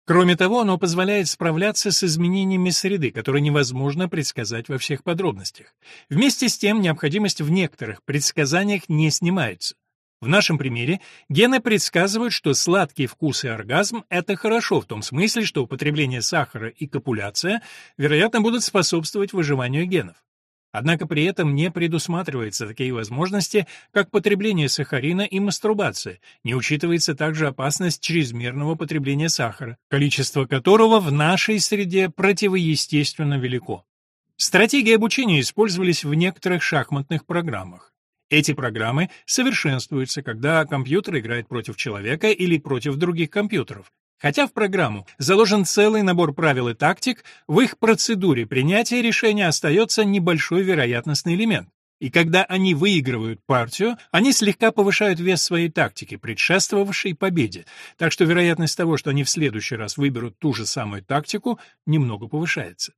Кроме того, оно позволяет справляться с изменениями среды, которые невозможно предсказать во всех подробностях. Вместе с тем, необходимость в некоторых предсказаниях не снимается. В нашем примере гены предсказывают, что сладкий вкус и оргазм – это хорошо в том смысле, что употребление сахара и копуляция, вероятно, будут способствовать выживанию генов. Однако при этом не предусматриваются такие возможности, как потребление сахарина и мастурбация, не учитывается также опасность чрезмерного потребления сахара, количество которого в нашей среде противоестественно велико. Стратегии обучения использовались в некоторых шахматных программах. Эти программы совершенствуются, когда компьютер играет против человека или против других компьютеров. Хотя в программу заложен целый набор правил и тактик, в их процедуре принятия решения остается небольшой вероятностный элемент. И когда они выигрывают партию, они слегка повышают вес своей тактики, предшествовавшей победе, так что вероятность того, что они в следующий раз выберут ту же самую тактику, немного повышается.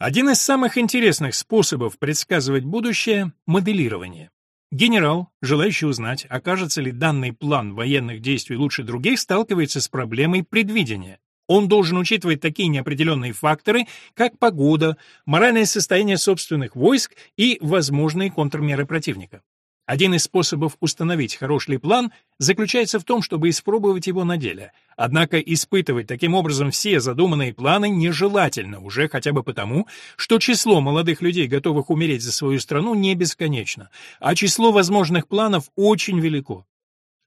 Один из самых интересных способов предсказывать будущее — моделирование. Генерал, желающий узнать, окажется ли данный план военных действий лучше других, сталкивается с проблемой предвидения. Он должен учитывать такие неопределенные факторы, как погода, моральное состояние собственных войск и возможные контрмеры противника. Один из способов установить хороший план заключается в том, чтобы испробовать его на деле. Однако испытывать таким образом все задуманные планы нежелательно, уже хотя бы потому, что число молодых людей, готовых умереть за свою страну, не бесконечно, а число возможных планов очень велико.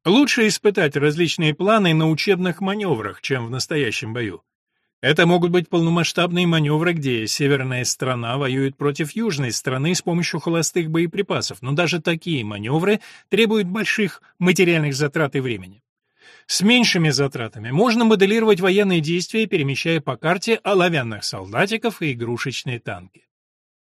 Лучше испытать различные планы на учебных маневрах, чем в настоящем бою. Это могут быть полномасштабные маневры, где северная страна воюет против южной страны с помощью холостых боеприпасов, но даже такие маневры требуют больших материальных затрат и времени. С меньшими затратами можно моделировать военные действия, перемещая по карте оловянных солдатиков и игрушечные танки.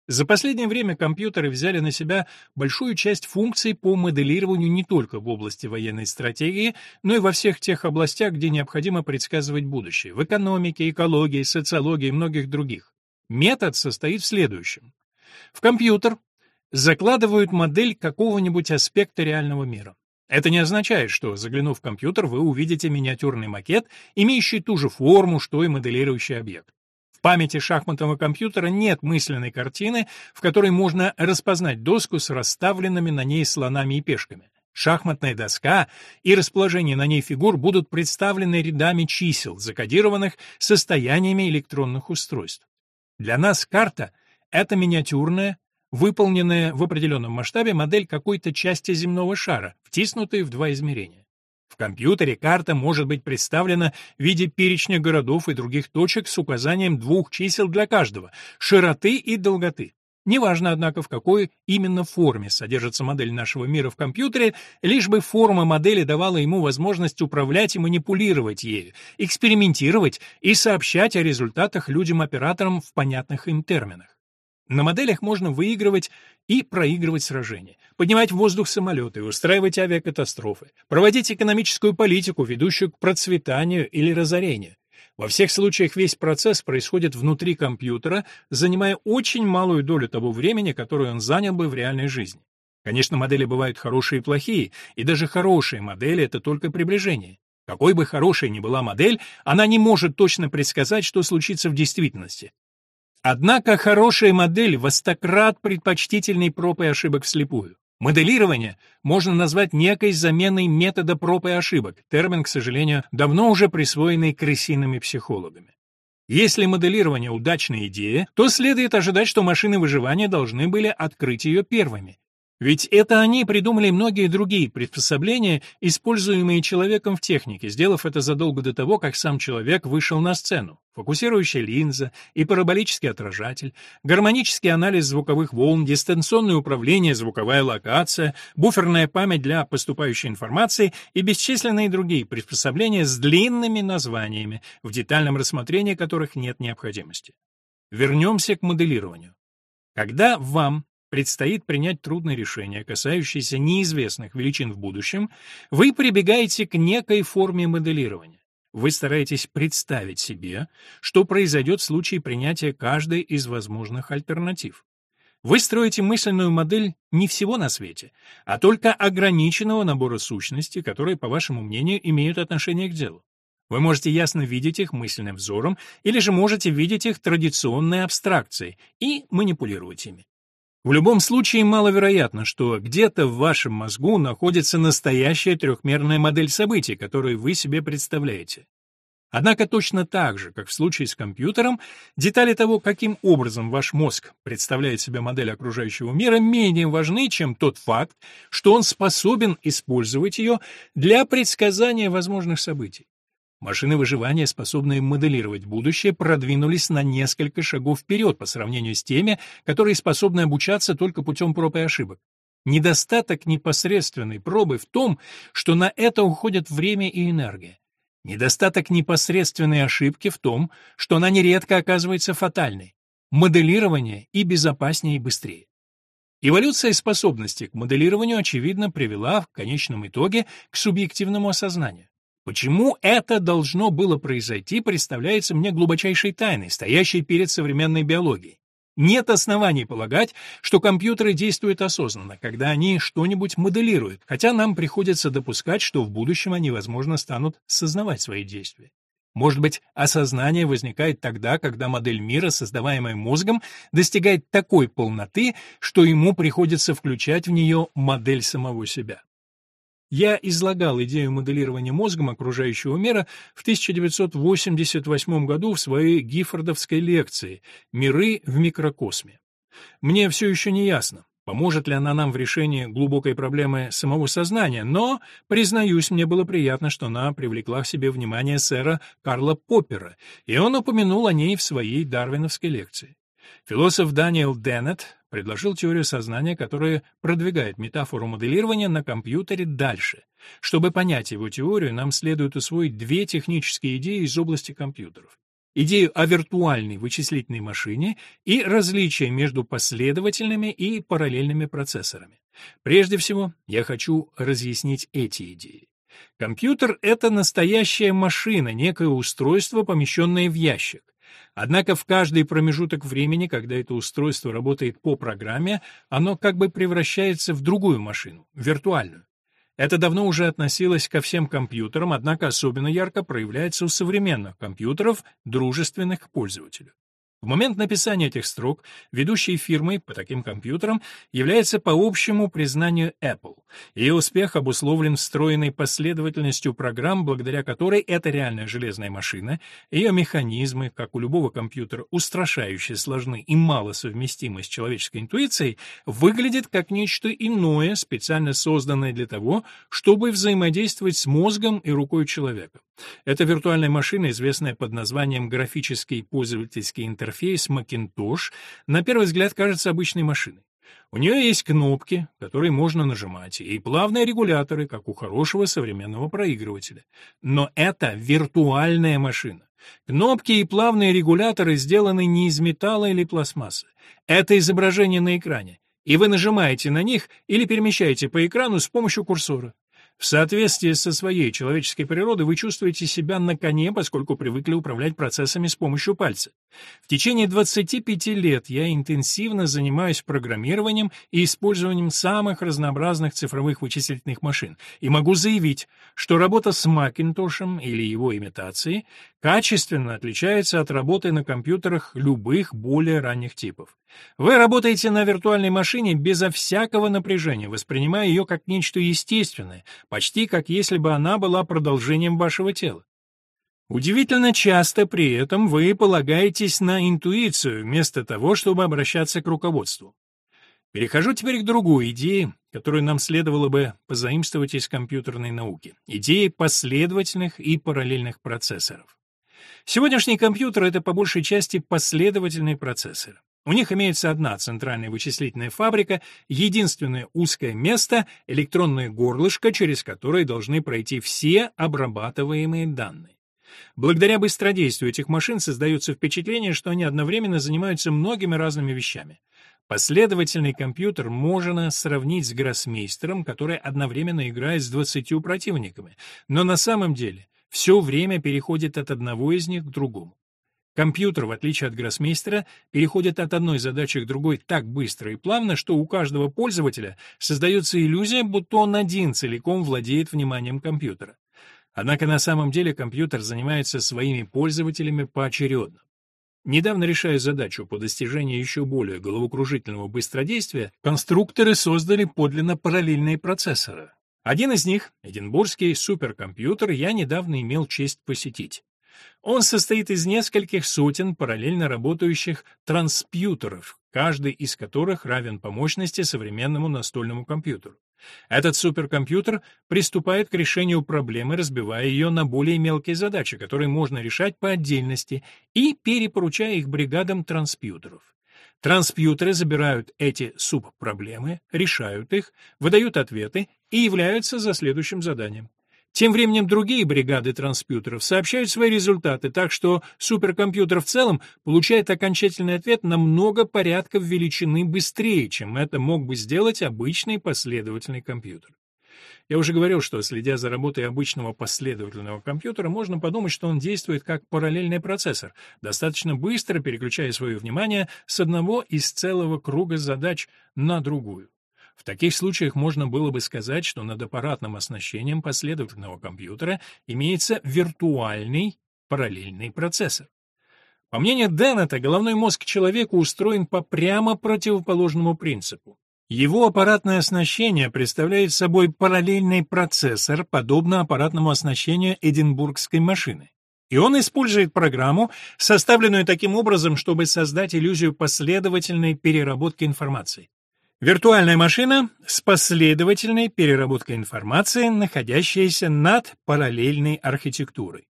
За последнее время компьютеры взяли на себя большую часть функций по моделированию не только в области военной стратегии, но и во всех тех областях, где необходимо предсказывать будущее – в экономике, экологии, социологии и многих других. Метод состоит в следующем. В компьютер закладывают модель какого-нибудь аспекта реального мира. Это не означает, что, заглянув в компьютер, вы увидите миниатюрный макет, имеющий ту же форму, что и моделирующий объект памяти шахматного компьютера нет мысленной картины, в которой можно распознать доску с расставленными на ней слонами и пешками. Шахматная доска и расположение на ней фигур будут представлены рядами чисел, закодированных состояниями электронных устройств. Для нас карта — это миниатюрная, выполненная в определенном масштабе модель какой-то части земного шара, втиснутая в два измерения. В компьютере карта может быть представлена в виде перечня городов и других точек с указанием двух чисел для каждого — широты и долготы. Неважно, однако, в какой именно форме содержится модель нашего мира в компьютере, лишь бы форма модели давала ему возможность управлять и манипулировать ею, экспериментировать и сообщать о результатах людям-операторам в понятных им терминах. На моделях можно выигрывать и проигрывать сражения, поднимать в воздух самолеты, устраивать авиакатастрофы, проводить экономическую политику, ведущую к процветанию или разорению. Во всех случаях весь процесс происходит внутри компьютера, занимая очень малую долю того времени, которое он занял бы в реальной жизни. Конечно, модели бывают хорошие и плохие, и даже хорошие модели — это только приближение. Какой бы хорошей ни была модель, она не может точно предсказать, что случится в действительности. Однако хорошая модель во стократ предпочтительней проб и ошибок вслепую. Моделирование можно назвать некой заменой метода проб и ошибок, термин, к сожалению, давно уже присвоенный крысиными психологами. Если моделирование удачная идея, то следует ожидать, что машины выживания должны были открыть ее первыми. Ведь это они придумали многие другие приспособления, используемые человеком в технике, сделав это задолго до того, как сам человек вышел на сцену. Фокусирующая линза и параболический отражатель, гармонический анализ звуковых волн, дистанционное управление, звуковая локация, буферная память для поступающей информации и бесчисленные другие приспособления с длинными названиями, в детальном рассмотрении которых нет необходимости. Вернемся к моделированию. Когда вам предстоит принять трудное решение, касающееся неизвестных величин в будущем, вы прибегаете к некой форме моделирования. Вы стараетесь представить себе, что произойдет в случае принятия каждой из возможных альтернатив. Вы строите мысленную модель не всего на свете, а только ограниченного набора сущностей, которые, по вашему мнению, имеют отношение к делу. Вы можете ясно видеть их мысленным взором или же можете видеть их традиционной абстракцией и манипулировать ими. В любом случае маловероятно, что где-то в вашем мозгу находится настоящая трехмерная модель событий, которую вы себе представляете. Однако точно так же, как в случае с компьютером, детали того, каким образом ваш мозг представляет себе модель окружающего мира, менее важны, чем тот факт, что он способен использовать ее для предсказания возможных событий. Машины выживания, способные моделировать будущее, продвинулись на несколько шагов вперед по сравнению с теми, которые способны обучаться только путем проб и ошибок. Недостаток непосредственной пробы в том, что на это уходит время и энергия. Недостаток непосредственной ошибки в том, что она нередко оказывается фатальной. Моделирование и безопаснее и быстрее. Эволюция способности к моделированию, очевидно, привела в конечном итоге к субъективному осознанию. Почему это должно было произойти, представляется мне глубочайшей тайной, стоящей перед современной биологией. Нет оснований полагать, что компьютеры действуют осознанно, когда они что-нибудь моделируют, хотя нам приходится допускать, что в будущем они, возможно, станут сознавать свои действия. Может быть, осознание возникает тогда, когда модель мира, создаваемая мозгом, достигает такой полноты, что ему приходится включать в нее модель самого себя. Я излагал идею моделирования мозгом окружающего мира в 1988 году в своей Гиффордовской лекции «Миры в микрокосме». Мне все еще не ясно, поможет ли она нам в решении глубокой проблемы самого сознания, но, признаюсь, мне было приятно, что она привлекла к себе внимание сэра Карла Поппера, и он упомянул о ней в своей дарвиновской лекции. Философ Даниэл Деннет предложил теорию сознания, которая продвигает метафору моделирования на компьютере дальше. Чтобы понять его теорию, нам следует усвоить две технические идеи из области компьютеров. Идею о виртуальной вычислительной машине и различия между последовательными и параллельными процессорами. Прежде всего, я хочу разъяснить эти идеи. Компьютер — это настоящая машина, некое устройство, помещенное в ящик. Однако в каждый промежуток времени, когда это устройство работает по программе, оно как бы превращается в другую машину, виртуальную. Это давно уже относилось ко всем компьютерам, однако особенно ярко проявляется у современных компьютеров, дружественных к пользователю. В момент написания этих строк ведущей фирмой по таким компьютерам является по общему признанию Apple. Ее успех обусловлен встроенной последовательностью программ, благодаря которой эта реальная железная машина, ее механизмы, как у любого компьютера, устрашающе сложны и мало совместимы с человеческой интуицией, выглядит как нечто иное, специально созданное для того, чтобы взаимодействовать с мозгом и рукой человека. Эта виртуальная машина, известная под названием графический пользовательский интерфейс Macintosh, на первый взгляд кажется обычной машиной. У нее есть кнопки, которые можно нажимать, и плавные регуляторы, как у хорошего современного проигрывателя. Но это виртуальная машина. Кнопки и плавные регуляторы сделаны не из металла или пластмассы. Это изображение на экране, и вы нажимаете на них или перемещаете по экрану с помощью курсора. В соответствии со своей человеческой природой вы чувствуете себя на коне, поскольку привыкли управлять процессами с помощью пальца. В течение 25 лет я интенсивно занимаюсь программированием и использованием самых разнообразных цифровых вычислительных машин, и могу заявить, что работа с Макинтошем или его имитацией качественно отличается от работы на компьютерах любых более ранних типов. Вы работаете на виртуальной машине безо всякого напряжения, воспринимая ее как нечто естественное, почти как если бы она была продолжением вашего тела. Удивительно часто при этом вы полагаетесь на интуицию, вместо того, чтобы обращаться к руководству. Перехожу теперь к другой идее, которую нам следовало бы позаимствовать из компьютерной науки. Идеи последовательных и параллельных процессоров. Сегодняшний компьютер — это по большей части последовательный процессор. У них имеется одна центральная вычислительная фабрика, единственное узкое место — электронное горлышко, через которое должны пройти все обрабатываемые данные. Благодаря быстродействию этих машин создается впечатление, что они одновременно занимаются многими разными вещами. Последовательный компьютер можно сравнить с гроссмейстером, который одновременно играет с двадцатью противниками, но на самом деле все время переходит от одного из них к другому. Компьютер, в отличие от гроссмейстера, переходит от одной задачи к другой так быстро и плавно, что у каждого пользователя создается иллюзия, будто он один целиком владеет вниманием компьютера. Однако на самом деле компьютер занимается своими пользователями поочередно. Недавно решая задачу по достижению еще более головокружительного быстродействия, конструкторы создали подлинно параллельные процессоры. Один из них, эдинбургский суперкомпьютер, я недавно имел честь посетить. Он состоит из нескольких сотен параллельно работающих транспьютеров, каждый из которых равен по мощности современному настольному компьютеру. Этот суперкомпьютер приступает к решению проблемы, разбивая ее на более мелкие задачи, которые можно решать по отдельности, и перепоручая их бригадам транспьютеров. Транспьютеры забирают эти субпроблемы, решают их, выдают ответы и являются за следующим заданием. Тем временем другие бригады транспьютеров сообщают свои результаты, так что суперкомпьютер в целом получает окончательный ответ на много порядков величины быстрее, чем это мог бы сделать обычный последовательный компьютер. Я уже говорил, что, следя за работой обычного последовательного компьютера, можно подумать, что он действует как параллельный процессор, достаточно быстро переключая свое внимание с одного из целого круга задач на другую. В таких случаях можно было бы сказать, что над аппаратным оснащением последовательного компьютера имеется виртуальный параллельный процессор. По мнению Деннета, головной мозг человека устроен по прямо противоположному принципу. Его аппаратное оснащение представляет собой параллельный процессор, подобно аппаратному оснащению эдинбургской машины. И он использует программу, составленную таким образом, чтобы создать иллюзию последовательной переработки информации. Виртуальная машина с последовательной переработкой информации, находящаяся над параллельной архитектурой.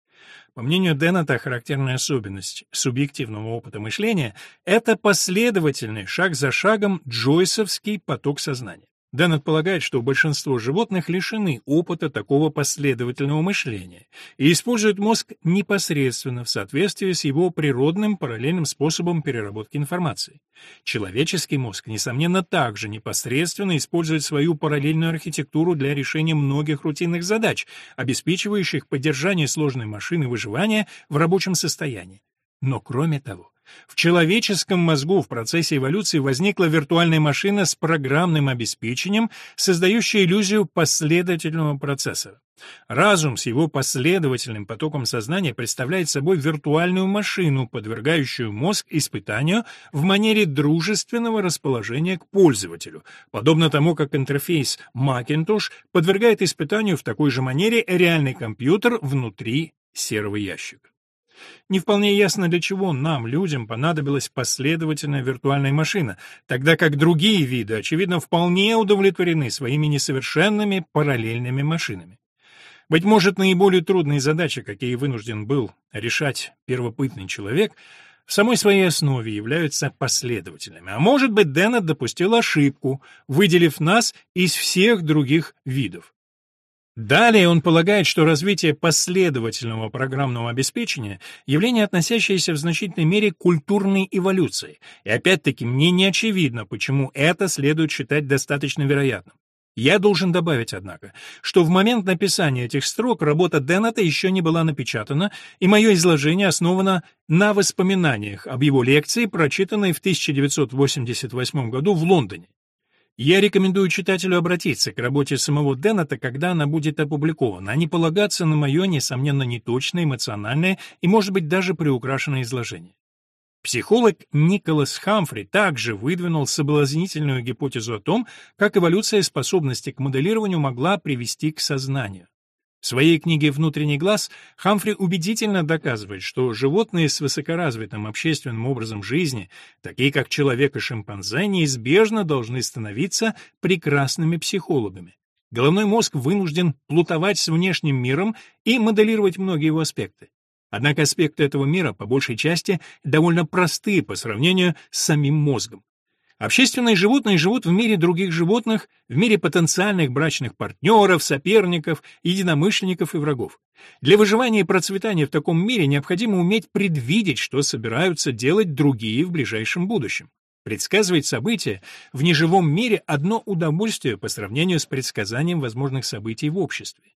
По мнению Деннета, характерная особенность субъективного опыта мышления — это последовательный, шаг за шагом, джойсовский поток сознания. Деннет полагает, что большинство животных лишены опыта такого последовательного мышления и используют мозг непосредственно в соответствии с его природным параллельным способом переработки информации. Человеческий мозг, несомненно, также непосредственно использует свою параллельную архитектуру для решения многих рутинных задач, обеспечивающих поддержание сложной машины выживания в рабочем состоянии. Но кроме того, в человеческом мозгу в процессе эволюции возникла виртуальная машина с программным обеспечением, создающая иллюзию последовательного процессора. Разум с его последовательным потоком сознания представляет собой виртуальную машину, подвергающую мозг испытанию в манере дружественного расположения к пользователю, подобно тому, как интерфейс Macintosh подвергает испытанию в такой же манере реальный компьютер внутри серого ящика. Не вполне ясно, для чего нам, людям, понадобилась последовательная виртуальная машина, тогда как другие виды, очевидно, вполне удовлетворены своими несовершенными параллельными машинами. Быть может, наиболее трудные задачи, какие вынужден был решать первопытный человек, в самой своей основе являются последовательными. А может быть, Деннет допустил ошибку, выделив нас из всех других видов. Далее он полагает, что развитие последовательного программного обеспечения – явление, относящееся в значительной мере к культурной эволюции, и опять-таки мне не очевидно, почему это следует считать достаточно вероятным. Я должен добавить, однако, что в момент написания этих строк работа Деннета еще не была напечатана, и мое изложение основано на воспоминаниях об его лекции, прочитанной в 1988 году в Лондоне. Я рекомендую читателю обратиться к работе самого Деннета, когда она будет опубликована, а не полагаться на мое, несомненно, неточное, эмоциональное и, может быть, даже приукрашенное изложение. Психолог Николас Хамфри также выдвинул соблазнительную гипотезу о том, как эволюция способности к моделированию могла привести к сознанию. В своей книге «Внутренний глаз» Хамфри убедительно доказывает, что животные с высокоразвитым общественным образом жизни, такие как человек и шимпанзе, неизбежно должны становиться прекрасными психологами. Головной мозг вынужден плутовать с внешним миром и моделировать многие его аспекты. Однако аспекты этого мира, по большей части, довольно простые по сравнению с самим мозгом. Общественные животные живут в мире других животных, в мире потенциальных брачных партнеров, соперников, единомышленников и врагов. Для выживания и процветания в таком мире необходимо уметь предвидеть, что собираются делать другие в ближайшем будущем. Предсказывать события в неживом мире – одно удовольствие по сравнению с предсказанием возможных событий в обществе.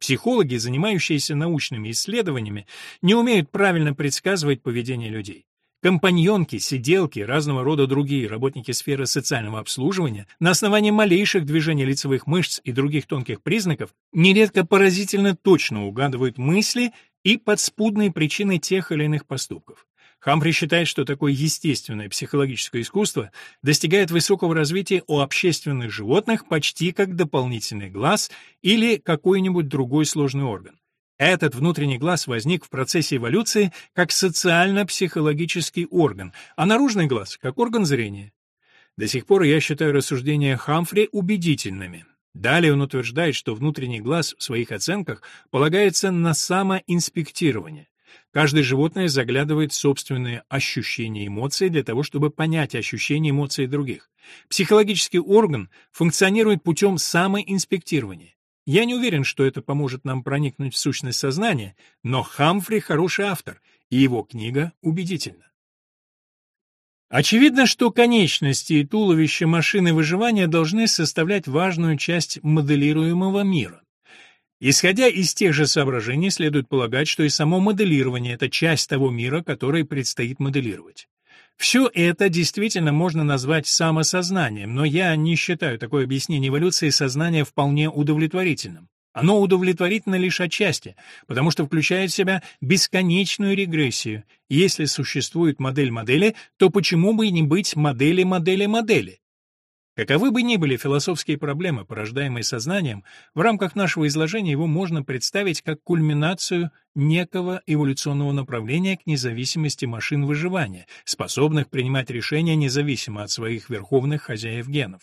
Психологи, занимающиеся научными исследованиями, не умеют правильно предсказывать поведение людей. Компаньонки, сиделки, разного рода другие работники сферы социального обслуживания на основании малейших движений лицевых мышц и других тонких признаков нередко поразительно точно угадывают мысли и подспудные причины тех или иных поступков. Хамфри считает, что такое естественное психологическое искусство достигает высокого развития у общественных животных почти как дополнительный глаз или какой-нибудь другой сложный орган. Этот внутренний глаз возник в процессе эволюции как социально-психологический орган, а наружный глаз — как орган зрения. До сих пор я считаю рассуждения Хамфри убедительными. Далее он утверждает, что внутренний глаз в своих оценках полагается на самоинспектирование. Каждое животное заглядывает в собственные ощущения и эмоции для того, чтобы понять ощущения и эмоции других. Психологический орган функционирует путем самоинспектирования. Я не уверен, что это поможет нам проникнуть в сущность сознания, но Хамфри хороший автор, и его книга убедительна. Очевидно, что конечности и туловище машины выживания должны составлять важную часть моделируемого мира. Исходя из тех же соображений, следует полагать, что и само моделирование — это часть того мира, который предстоит моделировать. Все это действительно можно назвать самосознанием, но я не считаю такое объяснение эволюции сознания вполне удовлетворительным. Оно удовлетворительно лишь отчасти, потому что включает в себя бесконечную регрессию. Если существует модель модели, то почему бы и не быть модели модели модели? Каковы бы ни были философские проблемы, порождаемые сознанием, в рамках нашего изложения его можно представить как кульминацию некого эволюционного направления к независимости машин выживания, способных принимать решения независимо от своих верховных хозяев генов.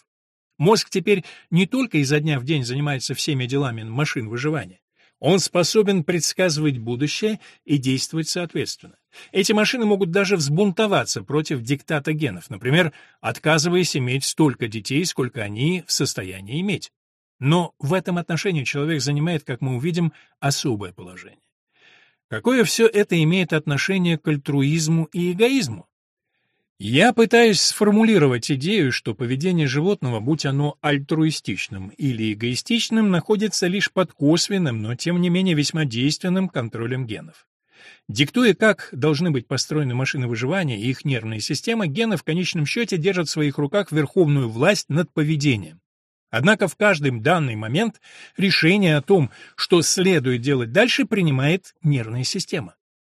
Мозг теперь не только изо дня в день занимается всеми делами машин выживания. Он способен предсказывать будущее и действовать соответственно. Эти машины могут даже взбунтоваться против диктата генов, например, отказываясь иметь столько детей, сколько они в состоянии иметь. Но в этом отношении человек занимает, как мы увидим, особое положение. Какое все это имеет отношение к альтруизму и эгоизму? Я пытаюсь сформулировать идею, что поведение животного, будь оно альтруистичным или эгоистичным, находится лишь под косвенным, но тем не менее весьма действенным контролем генов. Диктуя, как должны быть построены машины выживания и их нервная система, гены в конечном счете держат в своих руках верховную власть над поведением. Однако в каждый данный момент решение о том, что следует делать дальше, принимает нервная система.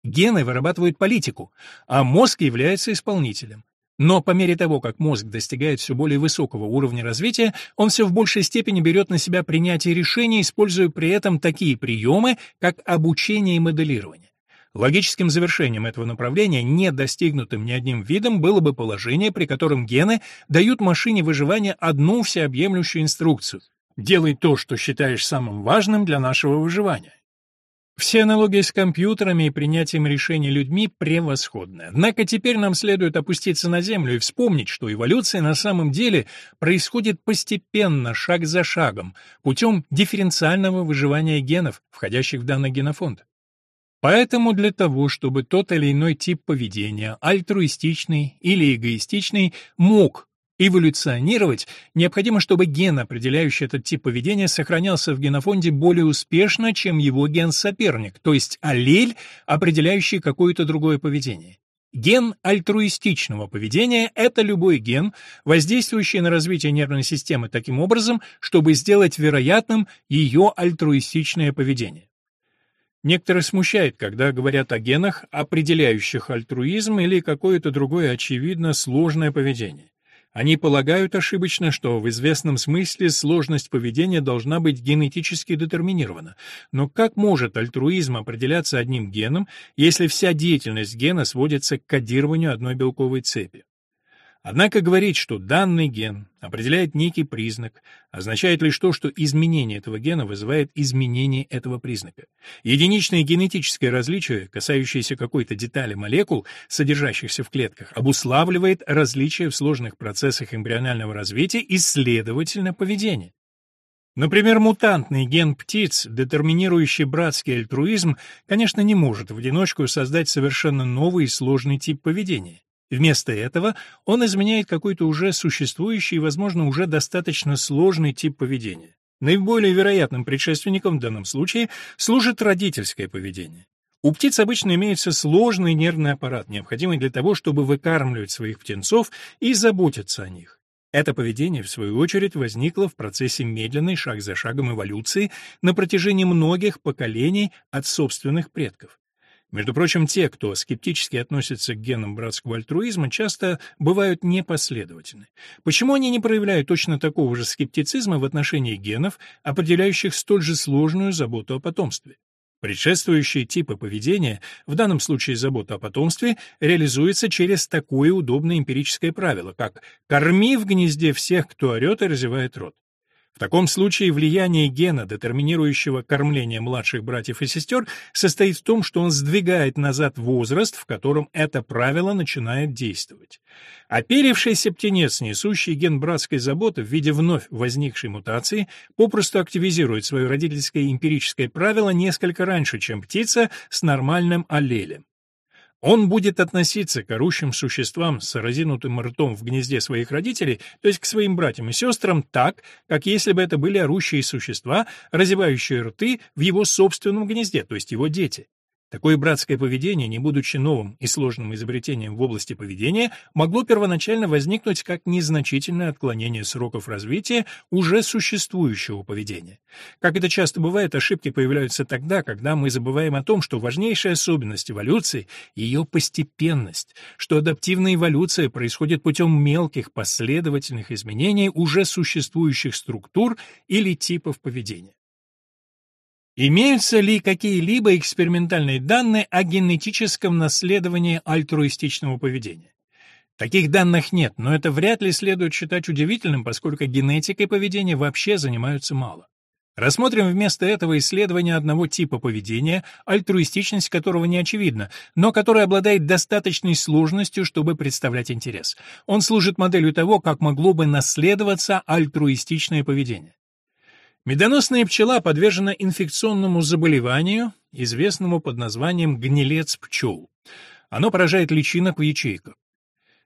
Гены вырабатывают политику, а мозг является исполнителем. Но по мере того, как мозг достигает все более высокого уровня развития, он все в большей степени берет на себя принятие решений, используя при этом такие приемы, как обучение и моделирование. Логическим завершением этого направления, не достигнутым ни одним видом, было бы положение, при котором гены дают машине выживания одну всеобъемлющую инструкцию – делай то, что считаешь самым важным для нашего выживания. Все аналогии с компьютерами и принятием решений людьми превосходны. Однако теперь нам следует опуститься на землю и вспомнить, что эволюция на самом деле происходит постепенно, шаг за шагом, путем дифференциального выживания генов, входящих в данный генофонд. Поэтому для того, чтобы тот или иной тип поведения, альтруистичный или эгоистичный, мог Эволюционировать необходимо, чтобы ген, определяющий этот тип поведения, сохранялся в генофонде более успешно, чем его ген-соперник, то есть аллель, определяющий какое-то другое поведение. Ген альтруистичного поведения – это любой ген, воздействующий на развитие нервной системы таким образом, чтобы сделать вероятным ее альтруистичное поведение. Некоторые смущает, когда говорят о генах, определяющих альтруизм или какое-то другое очевидно сложное поведение. Они полагают ошибочно, что в известном смысле сложность поведения должна быть генетически детерминирована. Но как может альтруизм определяться одним геном, если вся деятельность гена сводится к кодированию одной белковой цепи? Однако говорить, что данный ген определяет некий признак, означает лишь то, что изменение этого гена вызывает изменение этого признака. Единичное генетическое различие, касающееся какой-то детали молекул, содержащихся в клетках, обуславливает различия в сложных процессах эмбрионального развития и, следовательно, поведение. Например, мутантный ген птиц, детерминирующий братский альтруизм, конечно, не может в одиночку создать совершенно новый и сложный тип поведения. Вместо этого он изменяет какой-то уже существующий и, возможно, уже достаточно сложный тип поведения. Наиболее вероятным предшественником в данном случае служит родительское поведение. У птиц обычно имеется сложный нервный аппарат, необходимый для того, чтобы выкармливать своих птенцов и заботиться о них. Это поведение, в свою очередь, возникло в процессе медленной шаг за шагом эволюции на протяжении многих поколений от собственных предков. Между прочим, те, кто скептически относится к генам братского альтруизма, часто бывают непоследовательны. Почему они не проявляют точно такого же скептицизма в отношении генов, определяющих столь же сложную заботу о потомстве? Предшествующие типы поведения, в данном случае забота о потомстве, реализуется через такое удобное эмпирическое правило, как «корми в гнезде всех, кто орет и разевает рот». В таком случае влияние гена, детерминирующего кормление младших братьев и сестер, состоит в том, что он сдвигает назад возраст, в котором это правило начинает действовать. Оперившийся птенец, несущий ген братской заботы в виде вновь возникшей мутации, попросту активизирует свое родительское эмпирическое правило несколько раньше, чем птица с нормальным аллелем. Он будет относиться к орущим существам с разинутым ртом в гнезде своих родителей, то есть к своим братьям и сестрам, так, как если бы это были орущие существа, разевающие рты в его собственном гнезде, то есть его дети. Такое братское поведение, не будучи новым и сложным изобретением в области поведения, могло первоначально возникнуть как незначительное отклонение сроков развития уже существующего поведения. Как это часто бывает, ошибки появляются тогда, когда мы забываем о том, что важнейшая особенность эволюции — ее постепенность, что адаптивная эволюция происходит путем мелких последовательных изменений уже существующих структур или типов поведения. Имеются ли какие-либо экспериментальные данные о генетическом наследовании альтруистичного поведения? Таких данных нет, но это вряд ли следует считать удивительным, поскольку генетикой поведения вообще занимаются мало. Рассмотрим вместо этого исследование одного типа поведения, альтруистичность которого не очевидна, но который обладает достаточной сложностью, чтобы представлять интерес. Он служит моделью того, как могло бы наследоваться альтруистичное поведение. Медоносная пчела подвержена инфекционному заболеванию, известному под названием гнилец пчел. Оно поражает личинок в ячейках.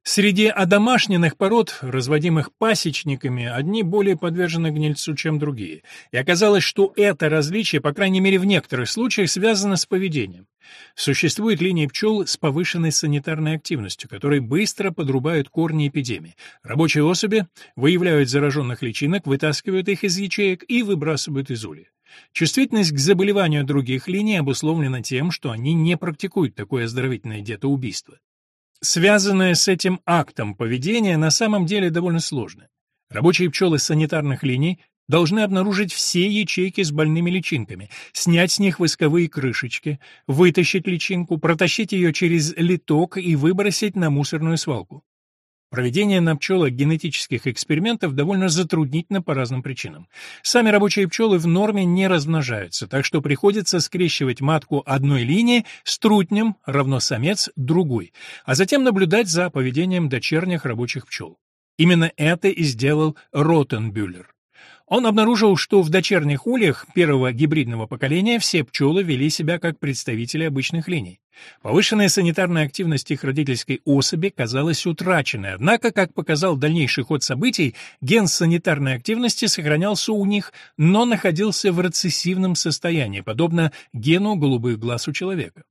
Среди одомашненных пород, разводимых пасечниками, одни более подвержены гнильцу, чем другие. И оказалось, что это различие, по крайней мере в некоторых случаях, связано с поведением. Существуют линии пчел с повышенной санитарной активностью, которые быстро подрубают корни эпидемии. Рабочие особи выявляют зараженных личинок, вытаскивают их из ячеек и выбрасывают из улья. Чувствительность к заболеванию других линий обусловлена тем, что они не практикуют такое оздоровительное детоубийство. Связанное с этим актом поведения на самом деле довольно сложно. Рабочие пчелы санитарных линий должны обнаружить все ячейки с больными личинками, снять с них восковые крышечки, вытащить личинку, протащить ее через литок и выбросить на мусорную свалку. Проведение на пчелах генетических экспериментов довольно затруднительно по разным причинам. Сами рабочие пчелы в норме не размножаются, так что приходится скрещивать матку одной линии с трутнем, равно самец, другой, а затем наблюдать за поведением дочерних рабочих пчел. Именно это и сделал Ротенбюллер. Он обнаружил, что в дочерних ульях первого гибридного поколения все пчелы вели себя как представители обычных линий. Повышенная санитарная активность их родительской особи казалась утраченной, однако, как показал дальнейший ход событий, ген санитарной активности сохранялся у них, но находился в рецессивном состоянии, подобно гену голубых глаз у человека.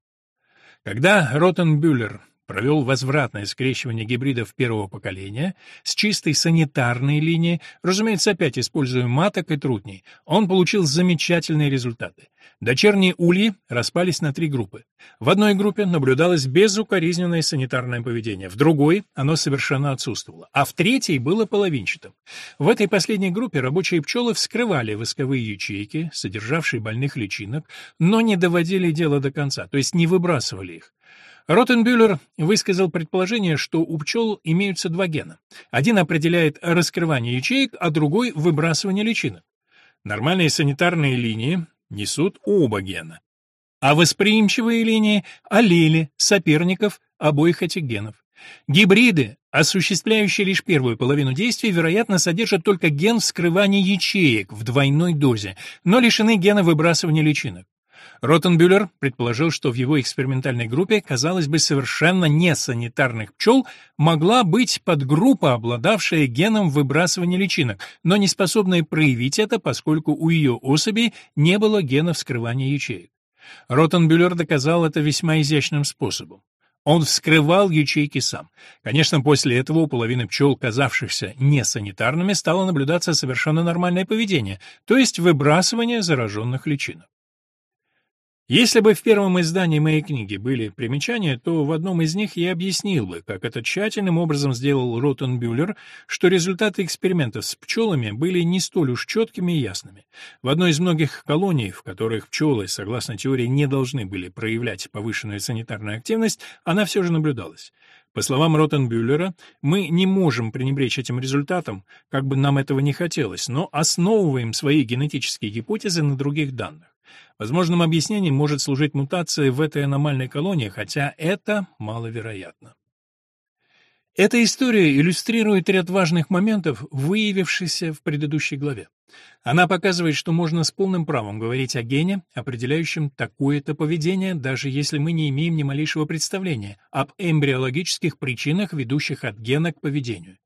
Когда Ротенбюллер провел возвратное скрещивание гибридов первого поколения с чистой санитарной линией, разумеется, опять используя маток и трутней, он получил замечательные результаты. Дочерние ульи распались на три группы. В одной группе наблюдалось безукоризненное санитарное поведение, в другой оно совершенно отсутствовало, а в третьей было половинчатым. В этой последней группе рабочие пчелы вскрывали восковые ячейки, содержавшие больных личинок, но не доводили дело до конца, то есть не выбрасывали их. Ротенбюллер высказал предположение, что у пчел имеются два гена. Один определяет раскрывание ячеек, а другой — выбрасывание личинок. Нормальные санитарные линии несут оба гена. А восприимчивые линии — аллели, соперников обоих этих генов. Гибриды, осуществляющие лишь первую половину действий, вероятно, содержат только ген вскрывания ячеек в двойной дозе, но лишены гена выбрасывания личинок. Ротенбюллер предположил, что в его экспериментальной группе, казалось бы, совершенно не санитарных пчел могла быть подгруппа, обладавшая геном выбрасывания личинок, но не способная проявить это, поскольку у ее особей не было гена вскрывания ячеек. Ротенбюллер доказал это весьма изящным способом. Он вскрывал ячейки сам. Конечно, после этого у половины пчел, казавшихся несанитарными, стало наблюдаться совершенно нормальное поведение, то есть выбрасывание зараженных личинок. Если бы в первом издании моей книги были примечания, то в одном из них я объяснил бы, как это тщательным образом сделал Ротенбюллер, что результаты экспериментов с пчелами были не столь уж четкими и ясными. В одной из многих колоний, в которых пчелы, согласно теории, не должны были проявлять повышенную санитарную активность, она все же наблюдалась. По словам Ротенбюллера, мы не можем пренебречь этим результатом, как бы нам этого не хотелось, но основываем свои генетические гипотезы на других данных. Возможным объяснением может служить мутация в этой аномальной колонии, хотя это маловероятно. Эта история иллюстрирует ряд важных моментов, выявившихся в предыдущей главе. Она показывает, что можно с полным правом говорить о гене, определяющем такое-то поведение, даже если мы не имеем ни малейшего представления об эмбриологических причинах, ведущих от гена к поведению.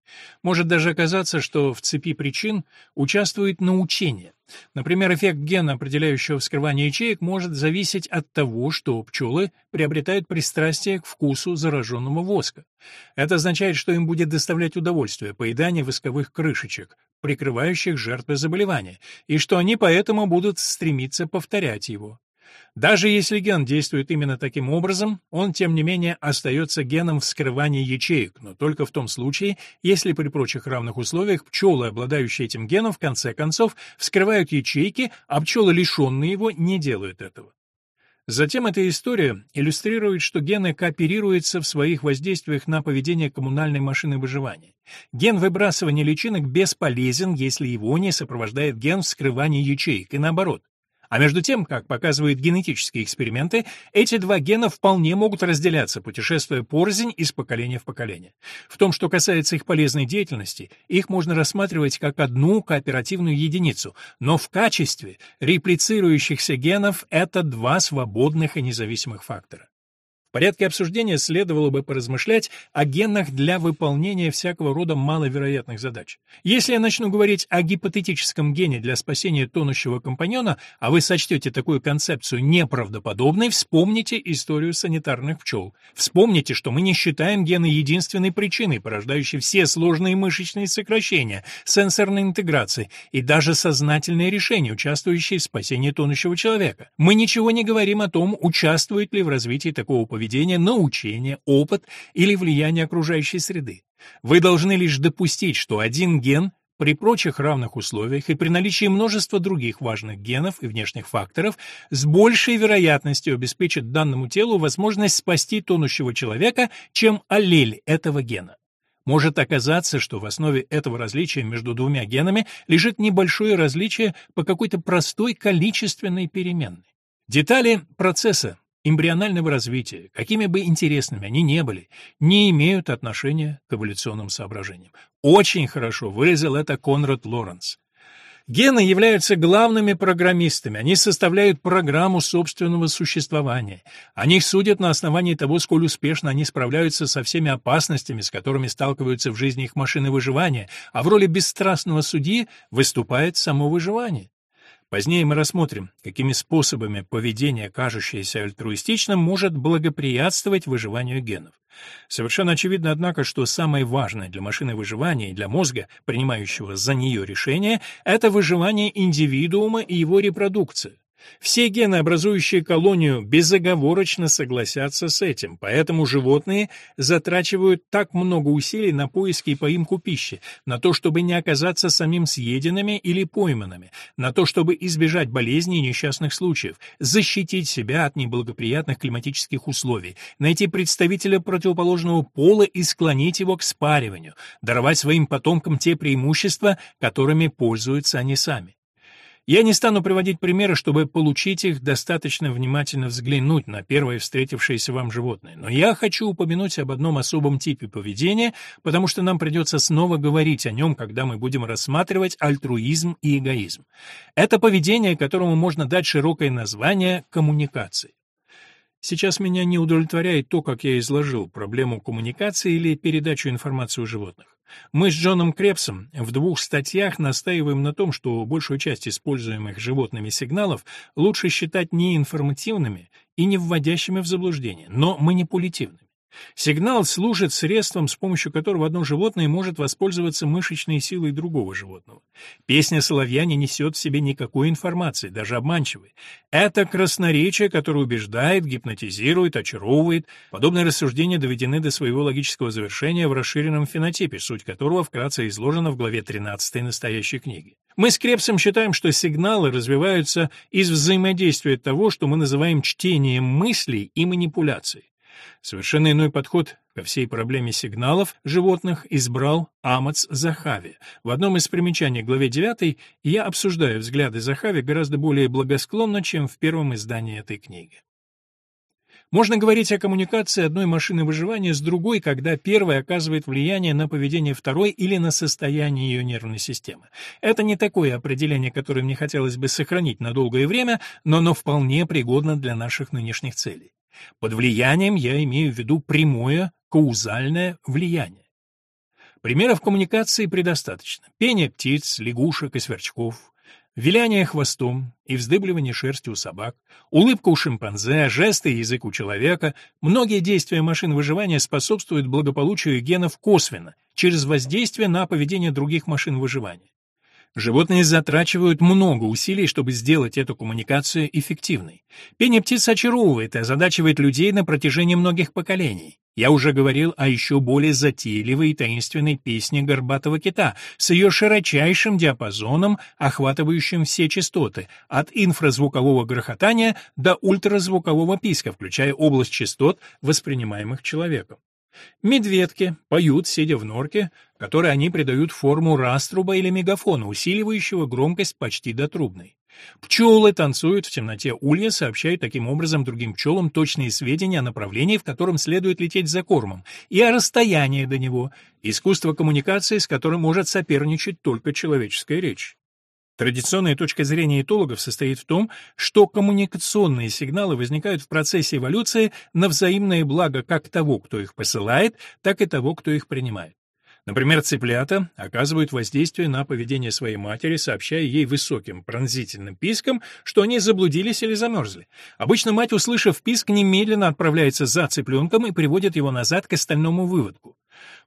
Может даже оказаться, что в цепи причин участвует научение. Например, эффект гена, определяющего вскрывание ячеек, может зависеть от того, что пчелы приобретают пристрастие к вкусу зараженного воска. Это означает, что им будет доставлять удовольствие поедание восковых крышечек, прикрывающих жертвы заболевания, и что они поэтому будут стремиться повторять его. Даже если ген действует именно таким образом, он, тем не менее, остается геном вскрывания ячеек, но только в том случае, если при прочих равных условиях пчелы, обладающие этим геном, в конце концов, вскрывают ячейки, а пчелы, лишенные его, не делают этого. Затем эта история иллюстрирует, что гены кооперируются в своих воздействиях на поведение коммунальной машины выживания. Ген выбрасывания личинок бесполезен, если его не сопровождает ген вскрывания ячеек, и наоборот. А между тем, как показывают генетические эксперименты, эти два гена вполне могут разделяться, путешествуя порознь из поколения в поколение. В том, что касается их полезной деятельности, их можно рассматривать как одну кооперативную единицу, но в качестве реплицирующихся генов это два свободных и независимых фактора. В порядке обсуждения следовало бы поразмышлять о генах для выполнения всякого рода маловероятных задач. Если я начну говорить о гипотетическом гене для спасения тонущего компаньона, а вы сочтете такую концепцию неправдоподобной, вспомните историю санитарных пчел. Вспомните, что мы не считаем гены единственной причиной, порождающей все сложные мышечные сокращения, сенсорной интеграции и даже сознательные решения, участвующие в спасении тонущего человека. Мы ничего не говорим о том, участвует ли в развитии такого поведения поведения, научение, опыт или влияние окружающей среды. Вы должны лишь допустить, что один ген при прочих равных условиях и при наличии множества других важных генов и внешних факторов с большей вероятностью обеспечит данному телу возможность спасти тонущего человека, чем аллель этого гена. Может оказаться, что в основе этого различия между двумя генами лежит небольшое различие по какой-то простой количественной переменной. Детали процесса эмбрионального развития, какими бы интересными они ни были, не имеют отношения к эволюционным соображениям. Очень хорошо выразил это Конрад Лоренс. Гены являются главными программистами, они составляют программу собственного существования. Они судят на основании того, сколь успешно они справляются со всеми опасностями, с которыми сталкиваются в жизни их машины выживания, а в роли бесстрастного судьи выступает само выживание. Позднее мы рассмотрим, какими способами поведение, кажущееся альтруистичным, может благоприятствовать выживанию генов. Совершенно очевидно, однако, что самое важное для машины выживания и для мозга, принимающего за нее решения, это выживание индивидуума и его репродукция. Все гены, образующие колонию, безоговорочно согласятся с этим, поэтому животные затрачивают так много усилий на поиски и поимку пищи, на то, чтобы не оказаться самим съеденными или пойманными, на то, чтобы избежать болезней и несчастных случаев, защитить себя от неблагоприятных климатических условий, найти представителя противоположного пола и склонить его к спариванию, даровать своим потомкам те преимущества, которыми пользуются они сами. Я не стану приводить примеры, чтобы получить их, достаточно внимательно взглянуть на первое встретившееся вам животное. Но я хочу упомянуть об одном особом типе поведения, потому что нам придется снова говорить о нем, когда мы будем рассматривать альтруизм и эгоизм. Это поведение, которому можно дать широкое название коммуникации. Сейчас меня не удовлетворяет то, как я изложил проблему коммуникации или передачу информации у животных. Мы с Джоном Крепсом в двух статьях настаиваем на том, что большую часть используемых животными сигналов лучше считать не информативными и не вводящими в заблуждение, но манипулятивными. Сигнал служит средством, с помощью которого одно животное может воспользоваться мышечной силой другого животного. Песня соловья не несет в себе никакой информации, даже обманчивой. Это красноречие, которое убеждает, гипнотизирует, очаровывает. Подобные рассуждения доведены до своего логического завершения в расширенном фенотипе, суть которого вкратце изложена в главе 13 настоящей книги. Мы с Крепсом считаем, что сигналы развиваются из взаимодействия того, что мы называем чтением мыслей и манипуляцией. Совершенно иной подход ко всей проблеме сигналов животных избрал Амац Захави. В одном из примечаний главе 9 я обсуждаю взгляды Захави гораздо более благосклонно, чем в первом издании этой книги. Можно говорить о коммуникации одной машины выживания с другой, когда первая оказывает влияние на поведение второй или на состояние ее нервной системы. Это не такое определение, которое мне хотелось бы сохранить на долгое время, но оно вполне пригодно для наших нынешних целей. Под влиянием я имею в виду прямое каузальное влияние. Примеров коммуникации предостаточно. Пение птиц, лягушек и сверчков, виляние хвостом и вздыбливание шерсти у собак, улыбка у шимпанзе, жесты и язык у человека. Многие действия машин выживания способствуют благополучию генов косвенно, через воздействие на поведение других машин выживания. Животные затрачивают много усилий, чтобы сделать эту коммуникацию эффективной. Пение птиц очаровывает и озадачивает людей на протяжении многих поколений. Я уже говорил о еще более затейливой и таинственной песне горбатого кита с ее широчайшим диапазоном, охватывающим все частоты, от инфразвукового грохотания до ультразвукового писка, включая область частот, воспринимаемых человеком. Медведки поют, сидя в норке, которой они придают форму раструба или мегафона, усиливающего громкость почти до трубной. Пчелы танцуют в темноте улья, сообщая таким образом другим пчелам точные сведения о направлении, в котором следует лететь за кормом, и о расстоянии до него, искусство коммуникации, с которым может соперничать только человеческая речь. Традиционная точка зрения этологов состоит в том, что коммуникационные сигналы возникают в процессе эволюции на взаимное благо как того, кто их посылает, так и того, кто их принимает. Например, цыплята оказывают воздействие на поведение своей матери, сообщая ей высоким пронзительным писком, что они заблудились или замерзли. Обычно мать, услышав писк, немедленно отправляется за цыпленком и приводит его назад к остальному выводку.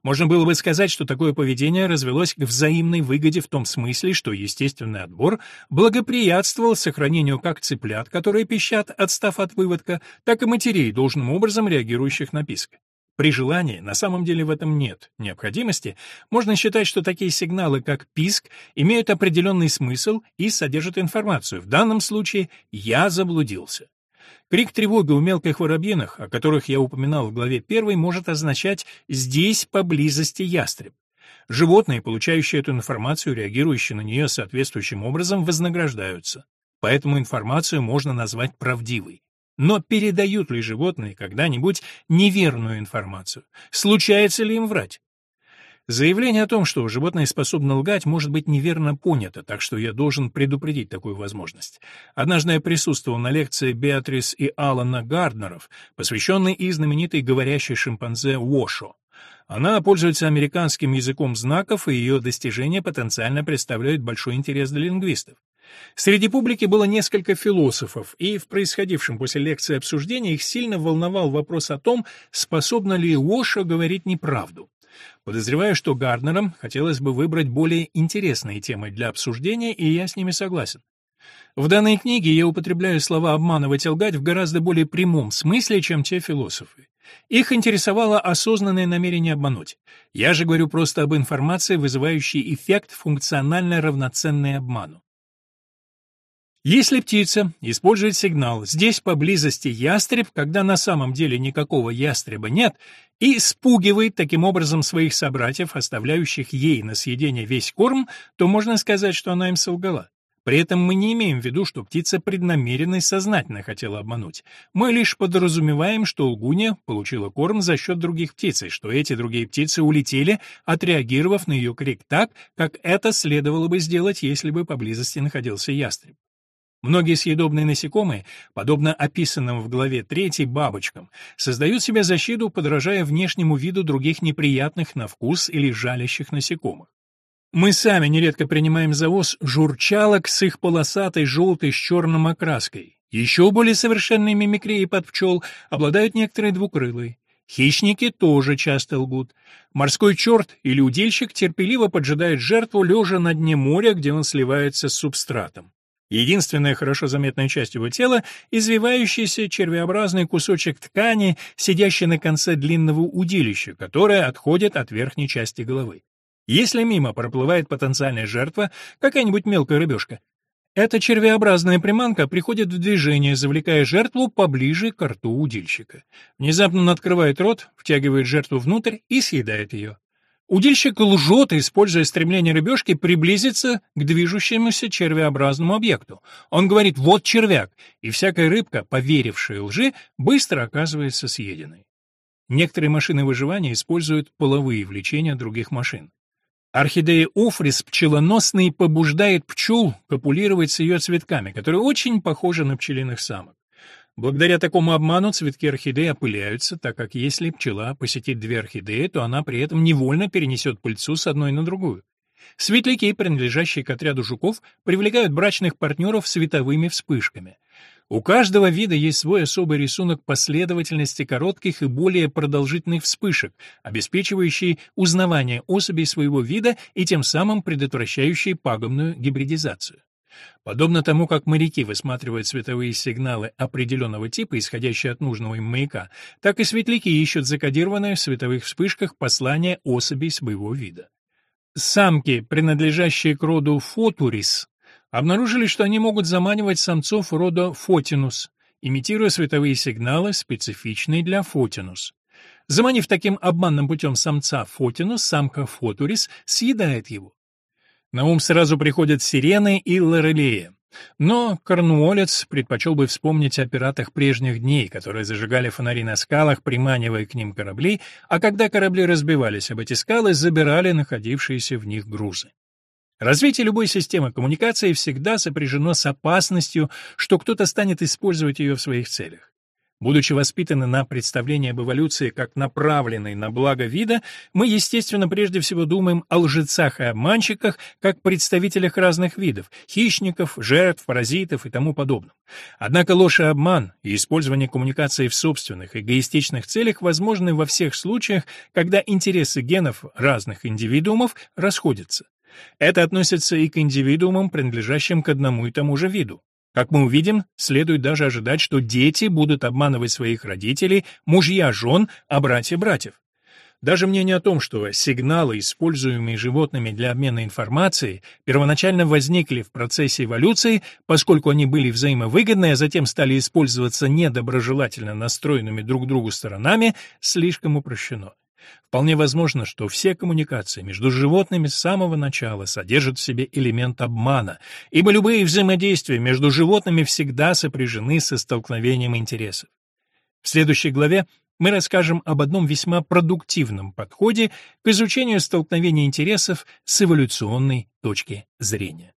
Можно было бы сказать, что такое поведение развелось к взаимной выгоде в том смысле, что естественный отбор благоприятствовал сохранению как цыплят, которые пищат, отстав от выводка, так и матерей, должным образом реагирующих на писк. При желании, на самом деле в этом нет необходимости, можно считать, что такие сигналы, как писк, имеют определенный смысл и содержат информацию. В данном случае «я заблудился». Крик тревоги у мелких воробьиных, о которых я упоминал в главе 1, может означать «здесь поблизости ястреб». Животные, получающие эту информацию, реагирующие на нее соответствующим образом, вознаграждаются. Поэтому информацию можно назвать правдивой. Но передают ли животные когда-нибудь неверную информацию? Случается ли им врать? Заявление о том, что животное способно лгать, может быть неверно понято, так что я должен предупредить такую возможность. Однажды я присутствовал на лекции Беатрис и Алана Гарднеров, посвященной и знаменитой говорящей шимпанзе Уошо. Она пользуется американским языком знаков, и ее достижения потенциально представляют большой интерес для лингвистов. Среди публики было несколько философов, и в происходившем после лекции обсуждении их сильно волновал вопрос о том, способна ли Уоша говорить неправду. Подозреваю, что Гарднерам хотелось бы выбрать более интересные темы для обсуждения, и я с ними согласен. В данной книге я употребляю слова «обманывать» и «лгать» в гораздо более прямом смысле, чем те философы. Их интересовало осознанное намерение обмануть. Я же говорю просто об информации, вызывающей эффект, функционально равноценный обману. Если птица использует сигнал «здесь поблизости ястреб», когда на самом деле никакого ястреба нет, и спугивает таким образом своих собратьев, оставляющих ей на съедение весь корм, то можно сказать, что она им солгала. При этом мы не имеем в виду, что птица преднамеренно и сознательно хотела обмануть. Мы лишь подразумеваем, что лгунья получила корм за счет других птиц, и что эти другие птицы улетели, отреагировав на ее крик так, как это следовало бы сделать, если бы поблизости находился ястреб. Многие съедобные насекомые, подобно описанным в главе 3 бабочкам, создают себе защиту, подражая внешнему виду других неприятных на вкус или жалящих насекомых. Мы сами нередко принимаем за ос журчалок с их полосатой желтой с черным окраской. Еще более совершенной мимикрией под пчел обладают некоторые двукрылые. Хищники тоже часто лгут. Морской черт или удильщик терпеливо поджидает жертву, лежа на дне моря, где он сливается с субстратом. Единственная хорошо заметная часть его тела — извивающийся червеобразный кусочек ткани, сидящий на конце длинного удилища, которое отходит от верхней части головы. Если мимо проплывает потенциальная жертва, какая-нибудь мелкая рыбешка, эта червеобразная приманка приходит в движение, завлекая жертву поближе к рту удильщика. Внезапно он открывает рот, втягивает жертву внутрь и съедает ее. Удильщик лжет, используя стремление рыбешки приблизиться к движущемуся червеобразному объекту. Он говорит «вот червяк», и всякая рыбка, поверившая лжи, быстро оказывается съеденной. Некоторые машины выживания используют половые влечения других машин. Орхидея офрис пчелоносный побуждает пчел копулировать с ее цветками, которые очень похожи на пчелиных самок. Благодаря такому обману цветки орхидеи опыляются, так как если пчела посетит две орхидеи, то она при этом невольно перенесет пыльцу с одной на другую. Светляки, принадлежащие к отряду жуков, привлекают брачных партнеров световыми вспышками. У каждого вида есть свой особый рисунок последовательности коротких и более продолжительных вспышек, обеспечивающий узнавание особей своего вида и тем самым предотвращающий пагубную гибридизацию. Подобно тому, как моряки высматривают световые сигналы определенного типа, исходящие от нужного им маяка, так и светляки ищут закодированные в световых вспышках послания особей своего вида. Самки, принадлежащие к роду фотурис, обнаружили, что они могут заманивать самцов рода фотинус, имитируя световые сигналы, специфичные для фотинус. Заманив таким обманным путем самца фотинус, самка фотурис съедает его. На ум сразу приходят сирены и лорелея. Но корнуолец предпочел бы вспомнить о пиратах прежних дней, которые зажигали фонари на скалах, приманивая к ним корабли, а когда корабли разбивались об эти скалы, забирали находившиеся в них грузы. Развитие любой системы коммуникации всегда сопряжено с опасностью, что кто-то станет использовать ее в своих целях. Будучи воспитаны на представлении об эволюции как направленной на благо вида, мы, естественно, прежде всего думаем о лжецах и обманщиках как представителях разных видов – хищников, жертв, паразитов и тому подобном. Однако ложь и обман и использование коммуникации в собственных эгоистичных целях возможны во всех случаях, когда интересы генов разных индивидуумов расходятся. Это относится и к индивидуумам, принадлежащим к одному и тому же виду. Как мы увидим, следует даже ожидать, что дети будут обманывать своих родителей, мужья жен, а братья братьев. Даже мнение о том, что сигналы, используемые животными для обмена информацией, первоначально возникли в процессе эволюции, поскольку они были взаимовыгодны, а затем стали использоваться недоброжелательно настроенными друг другу сторонами, слишком упрощено. Вполне возможно, что все коммуникации между животными с самого начала содержат в себе элемент обмана, ибо любые взаимодействия между животными всегда сопряжены со столкновением интересов. В следующей главе мы расскажем об одном весьма продуктивном подходе к изучению столкновения интересов с эволюционной точки зрения.